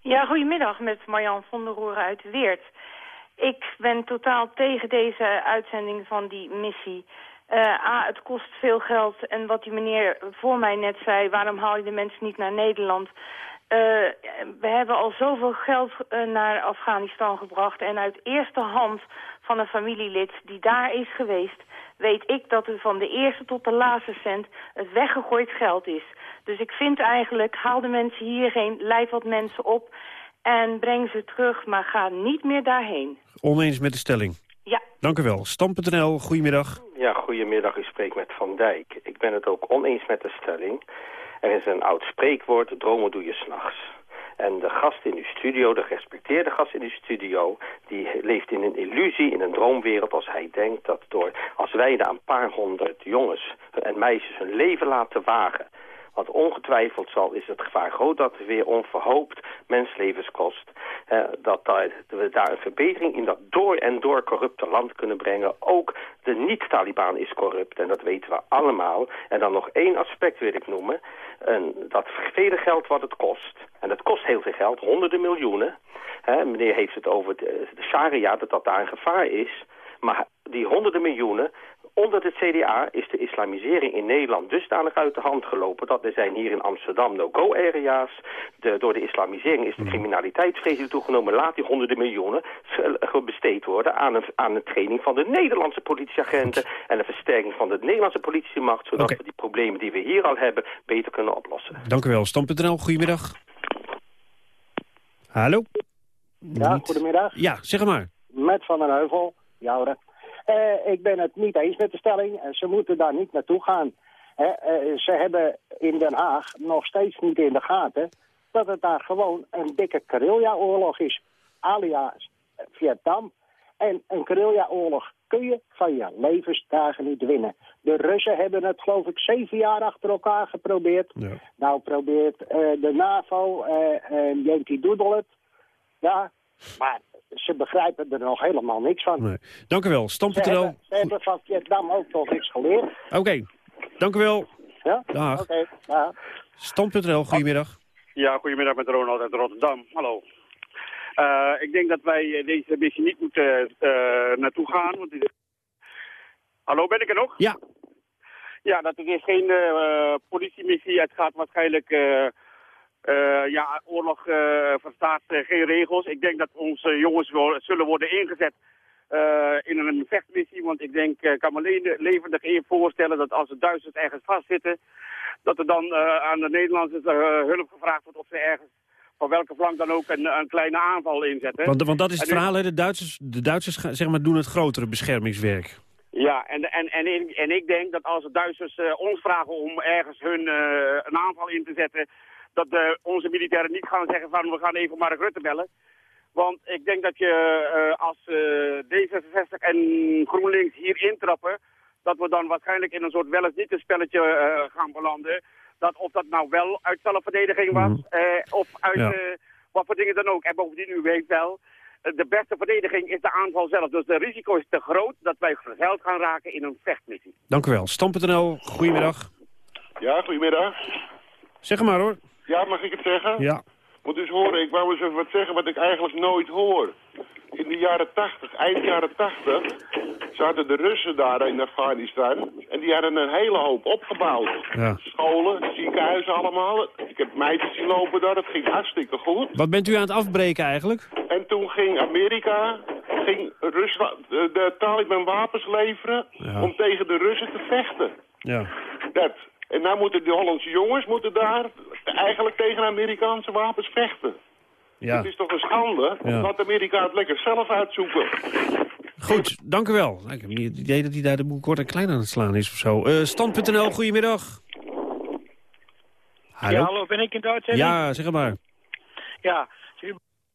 Ja, goedemiddag met Marjan van der Roeren uit Weert. Ik ben totaal tegen deze uitzending van die missie. Uh, A, het kost veel geld. En wat die meneer voor mij net zei, waarom haal je de mensen niet naar Nederland? Uh, we hebben al zoveel geld uh, naar Afghanistan gebracht. En uit eerste hand van een familielid die daar is geweest... weet ik dat er van de eerste tot de laatste cent het weggegooid geld is. Dus ik vind eigenlijk, haal de mensen hier geen leid wat mensen op en breng ze terug, maar ga niet meer daarheen. Oneens met de stelling? Ja. Dank u wel. Stam.nl, goedemiddag. Ja, goedemiddag. U spreekt met Van Dijk. Ik ben het ook oneens met de stelling. Er is een oud spreekwoord, dromen doe je s'nachts. En de gast in uw studio, de gerespecteerde gast in uw studio... die leeft in een illusie, in een droomwereld als hij denkt dat door... als wij daar een paar honderd jongens en meisjes hun leven laten wagen... Wat ongetwijfeld zal, is het gevaar groot dat het weer onverhoopt menslevens kost. Dat we daar een verbetering in dat door en door corrupte land kunnen brengen. Ook de niet-Taliban is corrupt en dat weten we allemaal. En dan nog één aspect wil ik noemen. En dat vele geld wat het kost. En dat kost heel veel geld, honderden miljoenen. Meneer heeft het over de, de sharia, dat dat daar een gevaar is. Maar die honderden miljoenen, Onder het CDA is de islamisering in Nederland dusdanig uit de hand gelopen... dat er zijn hier in Amsterdam no-go-area's. Door de islamisering is de Mhm. criminaliteit vreselijk toegenomen. Laat die honderden miljoenen besteed worden aan een, aan een training van de Nederlandse politieagenten... en een versterking van de Nederlandse politiemacht... zodat we die problemen die we hier al hebben beter kunnen oplossen. Dank u wel. Stam.nl, goedemiddag. Hallo? Ja, goedemiddag. Ja, zeg maar. Met Van den Heuvel, Joure. Eh, ik ben het niet eens met de stelling. Ze moeten daar niet naartoe gaan. Eh, ze hebben in Den Haag nog steeds niet in de gaten... dat het daar gewoon een dikke guerrilla-oorlog is. Alias Vietnam. En een guerrilla-oorlog kun je van je levensdagen niet winnen. De Russen hebben het geloof ik zeven jaar achter elkaar geprobeerd. Nou probeert eh, de NAVO, eh en Yankee Doodle het. Ja, maar ze begrijpen er nog helemaal niks van. Nee. Dank u wel. Stam.nl. hebben, ze hebben van Vietnam ook nog niks geleerd. Oké, dank u wel. Ja? Dag. Oké, ja. Stam.nl, goedemiddag. Ja, goedemiddag met Ronald uit Rotterdam. Hallo. Eh, ik denk dat wij eh, deze missie niet moeten eh, naartoe gaan. Want Hallo, ben ik er nog? Ja. Ja, dat is geen eh, politiemissie. Het gaat waarschijnlijk... eh, ja, oorlog eh, verstaat eh, geen regels. Ik denk dat onze jongens wel, zullen worden ingezet in een vechtmissie. Want ik denk, ik kan me le- levendig in voorstellen dat als de Duitsers ergens vastzitten... dat er dan aan de Nederlanders hulp gevraagd wordt of ze ergens van welke flank dan ook een, een kleine aanval inzetten. Want, want dat is het En verhaal, hè. De Duitsers, de Duitsers zeg maar, doen het grotere beschermingswerk. Ja, en, en, en, ik- en ik denk dat als de Duitsers ons vragen om ergens hun een aanval in te zetten, dat eh, onze militairen niet gaan zeggen van we gaan even Mark Rutte bellen. Want ik denk dat je eh, als eh, D66 en GroenLinks hier intrappen, dat we dan waarschijnlijk in een soort wel eens niet een spelletje eh, gaan belanden. Dat of dat nou wel uit zelfverdediging was, eh, of uit Ja. eh, wat voor dingen dan ook. En bovendien, u weet wel, de beste verdediging is de aanval zelf. Dus de risico is te groot dat wij verzeild gaan raken in een vechtmissie. Dank u wel. Stam.nl, goedemiddag. Ja, goedemiddag. Zeg maar hoor. Ja, mag ik het zeggen? Ja. Moet eens horen, ik wou eens even wat zeggen wat ik eigenlijk nooit hoor. In de jaren 80, eind jaren 80, zaten de Russen daar in Afghanistan. En die hadden een hele hoop opgebouwd. Ja. Scholen, ziekenhuizen allemaal. Ik heb meisjes zien lopen daar, dat ging hartstikke goed. Wat bent u aan het afbreken eigenlijk? En toen ging Amerika, ging Rusland, de, de Taliban wapens leveren Ja. om tegen de Russen te vechten. Ja. Dat. En nou moeten de Hollandse jongens moeten daar eigenlijk tegen Amerikaanse wapens vechten. Ja. Het is toch een schande? Ja. Laat Amerika het lekker zelf uitzoeken. Goed, dank u wel. Ik heb niet het idee dat hij daar de boel kort en klein aan het slaan is of zo. Eh, Stand.nl, goedemiddag. Hallo? Ja, hallo, ben ik in de uitzending? Ja, zeg maar. Ja, u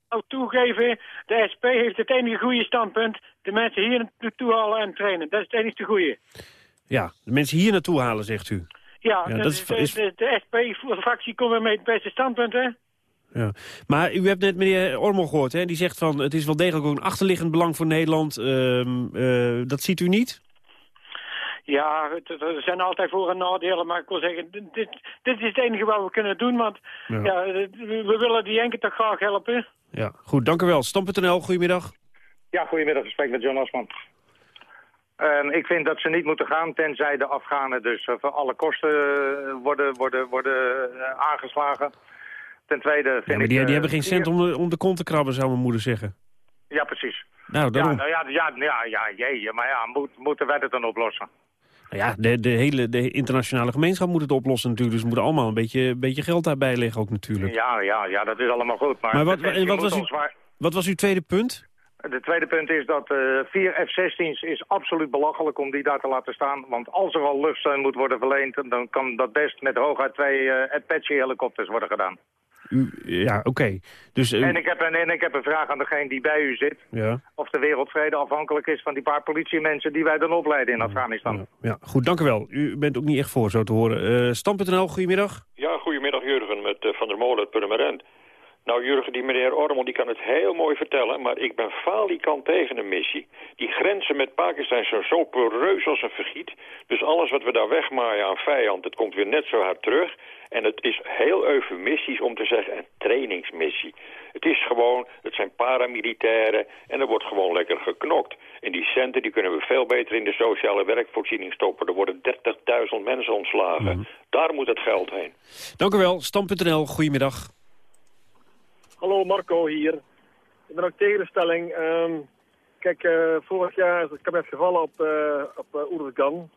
moet toegeven, de SP heeft het enige goede standpunt. De mensen hier naartoe halen en trainen. Dat is het enige goede. Ja, de mensen hier naartoe halen, zegt u. Ja, Ja, dat is, de, is- de, de SP-fractie komt weer met het beste standpunt, hè? Ja. Maar u hebt net meneer Ormel gehoord, hè? die zegt van... het is wel degelijk ook een achterliggend belang voor Nederland. Ehm, eh, dat ziet u niet? Ja, het- er zijn altijd voor- en nadelen, maar ik wil zeggen, dit, dit is het enige wat we kunnen doen, want Ja. ja. we willen die Enken toch graag helpen. Ja, goed, dank u wel. Stam.nl, goedemiddag. Ja, goedemiddag. Ik spreek met John Osman. Ik vind dat ze niet moeten gaan, tenzij de Afghanen dus eh, voor alle kosten eh, worden, worden, worden eh, aangeslagen. Ten tweede vind Ja, maar ik... die, eh, hebben geen cent om de, om de kont te krabben, zou mijn moeder zeggen. Ja, precies. Nou, Ja, daarom. nou ja, ja, ja, ja, jee, maar ja, moet, moeten wij het dan oplossen? Nou ja, de, de hele de internationale gemeenschap moet het oplossen natuurlijk. Dus moeten allemaal een beetje, een beetje geld daarbij leggen ook natuurlijk. Ja, ja, ja, dat is allemaal goed. Maar, Maar wat, het- wat, was uw, ons waar- wat was uw tweede punt? De tweede punt is dat eh, vier F-16's is absoluut belachelijk om die daar te laten staan. Want als er al luchtsteun moet worden verleend, dan kan dat best met hooguit twee eh, Apache-helikopters worden gedaan. U, ja, oké. Dus, uh, en, ik heb een, en ik heb een vraag aan degene die bij u zit. Ja. Of de wereldvrede afhankelijk is van die paar politiemensen die wij dan opleiden in Afghanistan. Ja, ja, goed, dank u wel. U bent ook niet echt voor zo te horen. Uh, Stam.nl, goedemiddag. Ja, goedemiddag Jurgen met uh, Van der Molen uit Purmerend. Nou, Jurgen, die meneer Ormel die kan het heel mooi vertellen... maar ik ben falikant tegen een missie. Die grenzen met Pakistan zijn zo poreus als een vergiet. Dus alles wat we daar wegmaaien aan vijand, het komt weer net zo hard terug. En het is heel eufemistisch om te zeggen een trainingsmissie. Het is gewoon, het zijn paramilitairen en er wordt gewoon lekker geknokt. En die centen die kunnen we veel beter in de sociale werkvoorziening stoppen. Er worden 30.000 mensen ontslagen. Mm -hmm. Daar moet het geld heen. Dank u wel. Stam.nl, goedemiddag. Hallo Marco hier. Ik ben ook tegen de stelling. Um, kijk, uh, vorig jaar is het kabinet gevallen op, uh, op uh, Oeruzgan.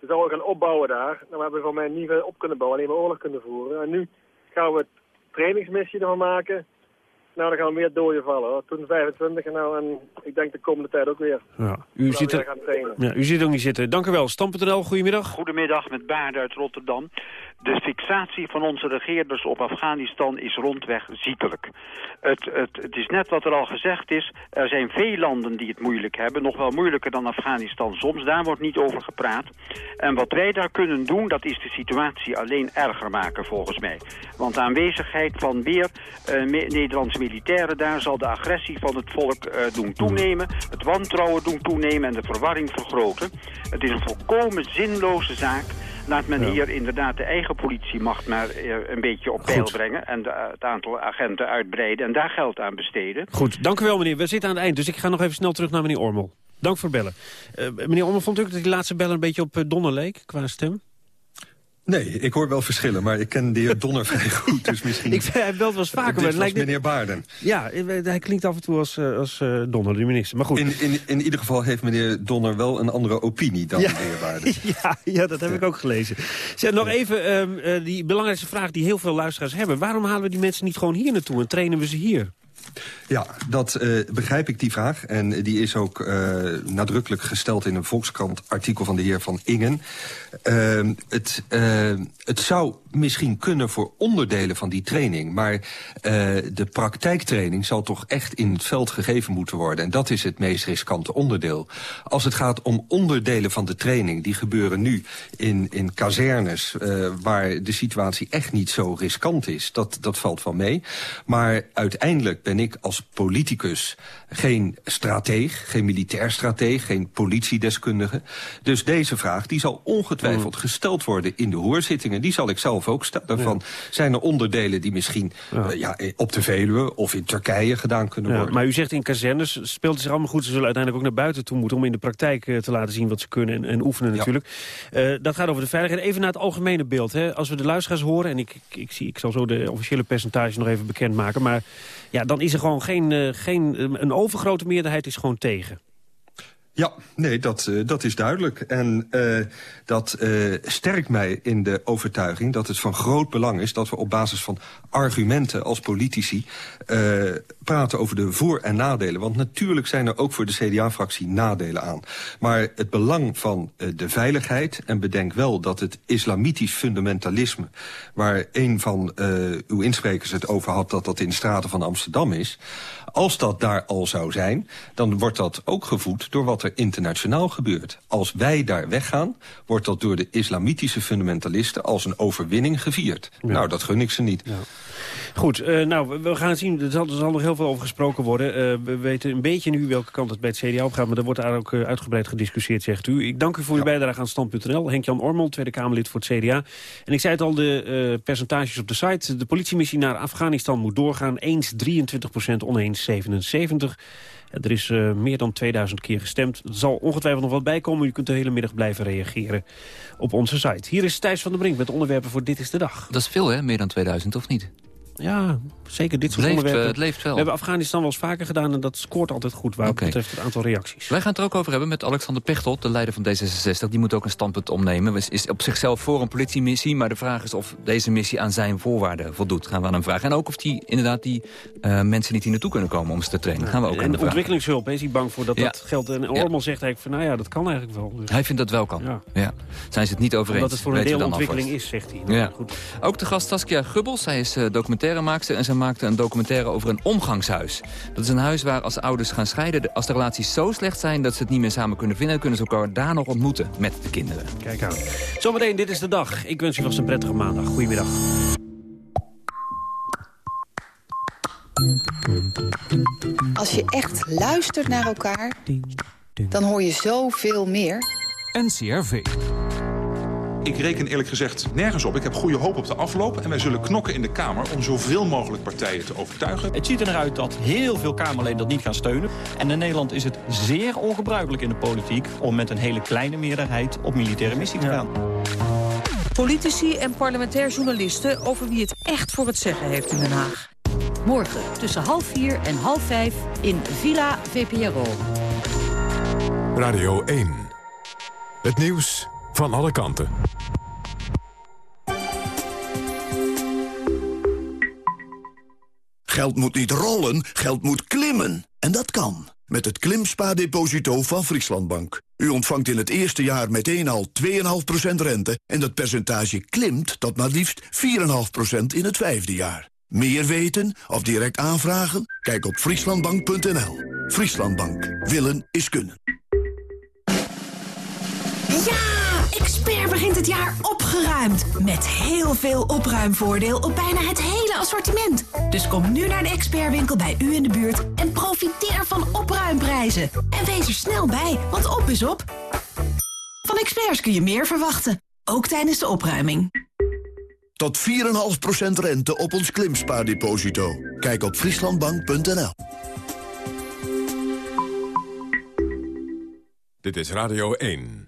Ze zouden gaan opbouwen daar. Nou, we hebben van mij niet meer op kunnen bouwen, alleen maar oorlog kunnen voeren. En nu gaan we trainingsmissie ervan maken. Nou, dan gaan we meer dooien vallen. Hoor. Toen 25 en nou, en ik denk de komende tijd ook weer. Ja, u, zit er, gaan trainen. ja, u zit ook niet zitten. Dank u wel. Stam.nl, goedemiddag. Goedemiddag, met Baard uit Rotterdam. De fixatie van onze regeerders op Afghanistan is rondweg ziekelijk. Het, het, het is net wat er al gezegd is. Er zijn veel landen die het moeilijk hebben. Nog wel moeilijker dan Afghanistan soms. Daar wordt niet over gepraat. En wat wij daar kunnen doen, dat is de situatie alleen erger maken volgens mij. Want de aanwezigheid van weer uh, Nederlandse militairen daar... zal de agressie van het volk uh, doen toenemen. Het wantrouwen doen toenemen en de verwarring vergroten. Het is een volkomen zinloze zaak... Laat men ja. hier inderdaad de eigen politiemacht maar uh, een beetje op peil brengen... en de, het aantal agenten uitbreiden en daar geld aan besteden. Goed, dank u wel meneer. We zitten aan het eind, dus ik ga nog even snel terug naar meneer Ormel. Dank voor het bellen. Uh, meneer Ormel, vond u ook dat die laatste bellen een beetje op uh, Donner leek, qua stem? Nee, ik hoor wel verschillen, maar ik ken de heer Donner <laughs> vrij goed. Dus misschien... ik, hij belt wel eens vaker. Dit maar was lijkt meneer Baarden. Ja, hij klinkt af en toe als, als uh, Donner, de minister. Maar goed. In, in, in ieder geval heeft meneer Donner wel een andere opinie dan ja. de heer Baarden. <laughs> ja, ja, dat heb ja. ik ook gelezen. Zeg, nog even um, uh, die belangrijkste vraag die heel veel luisteraars hebben. Waarom halen we die mensen niet gewoon hier naartoe en trainen we ze hier? Ja, dat uh, begrijp ik, die vraag. En die is ook uh, nadrukkelijk gesteld in een Volkskrant-artikel van de heer Van Ingen. Uh, het, het zou misschien kunnen voor onderdelen van die training... maar de praktijktraining zal toch echt in het veld gegeven moeten worden. En dat is het meest riskante onderdeel. Als het gaat om onderdelen van de training... die gebeuren nu in, in kazernes... waar de situatie echt niet zo riskant is. Dat, dat valt wel mee. Maar uiteindelijk ben ik als politicus geen strateeg, geen militair strateeg, geen politiedeskundige. Dus deze vraag die zal ongetwijfeld mm. gesteld worden in de hoorzittingen. Die zal ik zelf ook stellen. Van, zijn er onderdelen die misschien ja. Uh, ja, op de Veluwe of in Turkije gedaan kunnen worden? Maar u zegt in kazernes speelt het zich allemaal goed. Ze zullen uiteindelijk ook naar buiten toe moeten om in de praktijk uh, te laten zien wat ze kunnen en, en oefenen natuurlijk. Uh, dat gaat over de veiligheid. Even naar het algemene beeld. Hè. Als we de luisteraars horen, en ik, ik, ik, zie, ik zal zo de officiële percentages nog even bekendmaken. Maar ja, dan is er gewoon geen, geen een overgrote meerderheid is gewoon tegen. Ja, nee, dat, uh, dat is duidelijk. En uh, dat uh, sterkt mij in de overtuiging dat het van groot belang is... dat we op basis van argumenten als politici praten over de voor- en nadelen. Want natuurlijk zijn er ook voor de CDA-fractie nadelen aan. Maar het belang van de veiligheid... en bedenk wel dat het islamitisch fundamentalisme... waar een van uw insprekers het over had dat dat in de straten van Amsterdam is... Als dat daar al zou zijn, dan wordt dat ook gevoed door wat er internationaal gebeurt. Als wij daar weggaan, wordt dat door de islamitische fundamentalisten als een overwinning gevierd. Ja. Nou, dat gun ik ze niet. Ja. Goed, uh, nou, we gaan het zien. Er zal, er zal nog heel veel over gesproken worden. Uh, we weten een beetje nu welke kant het bij het CDA op gaat... maar er wordt daar ook uh, uitgebreid gediscussieerd, zegt u. Ik dank u voor uw ja. bijdrage aan Stand.nl. Henk-Jan Ormel, Tweede Kamerlid voor het CDA. En ik zei het al, de percentages op de site. De politiemissie naar Afghanistan moet doorgaan. Eens 23 procent, oneens 77. Er is uh, meer dan 2000 keer gestemd. Er zal ongetwijfeld nog wat bijkomen. U kunt de hele middag blijven reageren op onze site. Hier is Thijs van der Brink met onderwerpen voor Dit is de Dag. Dat is veel, hè? Meer dan 2000, of niet? Ja, zeker dit soort leeft, onderwerpen. Uh, het leeft wel. We hebben Afghanistan wel eens vaker gedaan en dat scoort altijd goed... wat okay. betreft het aantal reacties. Wij gaan het er ook over hebben met Alexander Pechtold, de leider van D66. Die moet ook een standpunt opnemen. Is, is op zichzelf voor een politiemissie, maar de vraag is of deze missie aan zijn voorwaarden voldoet. Gaan we aan hem vragen. En ook of die inderdaad die uh, mensen niet hier naartoe kunnen komen om ze te trainen. Gaan we ook en aan ontwikkelingshulp, is hij bang voor dat ja. dat geldt. En Ormel ja. zegt eigenlijk van, nou ja, dat kan eigenlijk wel. Dus. Hij vindt dat wel kan. Ja. ja. Zijn ze het niet over eens? Dat het voor een deel ontwikkeling is, zegt hij. Nou, ja. Goed. Ook de gast Saskia Gubbels. Zij is uh, documentaire documentairemaakster... en ze maakte een documentaire over een omgangshuis. Dat is een huis waar als ouders gaan scheiden... als de relaties zo slecht zijn dat ze het niet meer samen kunnen vinden... kunnen ze elkaar daar nog ontmoeten met de kinderen. Kijk aan. Zometeen, dit is de dag. Ik wens u vast een prettige maandag. Goedemiddag. Als je echt luistert naar elkaar, dan hoor je zoveel meer. NCRV. Ik reken eerlijk gezegd nergens op. Ik heb goede hoop op de afloop. En wij zullen knokken in de Kamer om zoveel mogelijk partijen te overtuigen. Het ziet er naar uit dat heel veel Kamerleden dat niet gaan steunen. En in Nederland is het zeer ongebruikelijk in de politiek... om met een hele kleine meerderheid op militaire missie te gaan. Politici en parlementair journalisten over wie het echt voor het zeggen heeft in Den Haag. Morgen tussen half vier en half vijf in Villa VPRO. Radio 1. Het nieuws van alle kanten. Geld moet niet rollen, geld moet klimmen. En dat kan. Met het Klimspa-deposito van Frieslandbank. U ontvangt in het eerste jaar meteen al 2,5% rente... en dat percentage klimt tot maar liefst 4,5% in het vijfde jaar. Meer weten of direct aanvragen? Kijk op frieslandbank.nl. Frieslandbank. Willen is kunnen. Ja! Expert begint het jaar opgeruimd. Met heel veel opruimvoordeel op bijna het hele assortiment. Dus kom nu naar de expertwinkel bij u in de buurt en profiteer van opruimprijzen. En wees er snel bij, want op is op. Van experts kun je meer verwachten. Ook tijdens de opruiming. Tot 4,5% rente op ons klimspaardeposito. Kijk op frieslandbank.nl. Dit is Radio 1.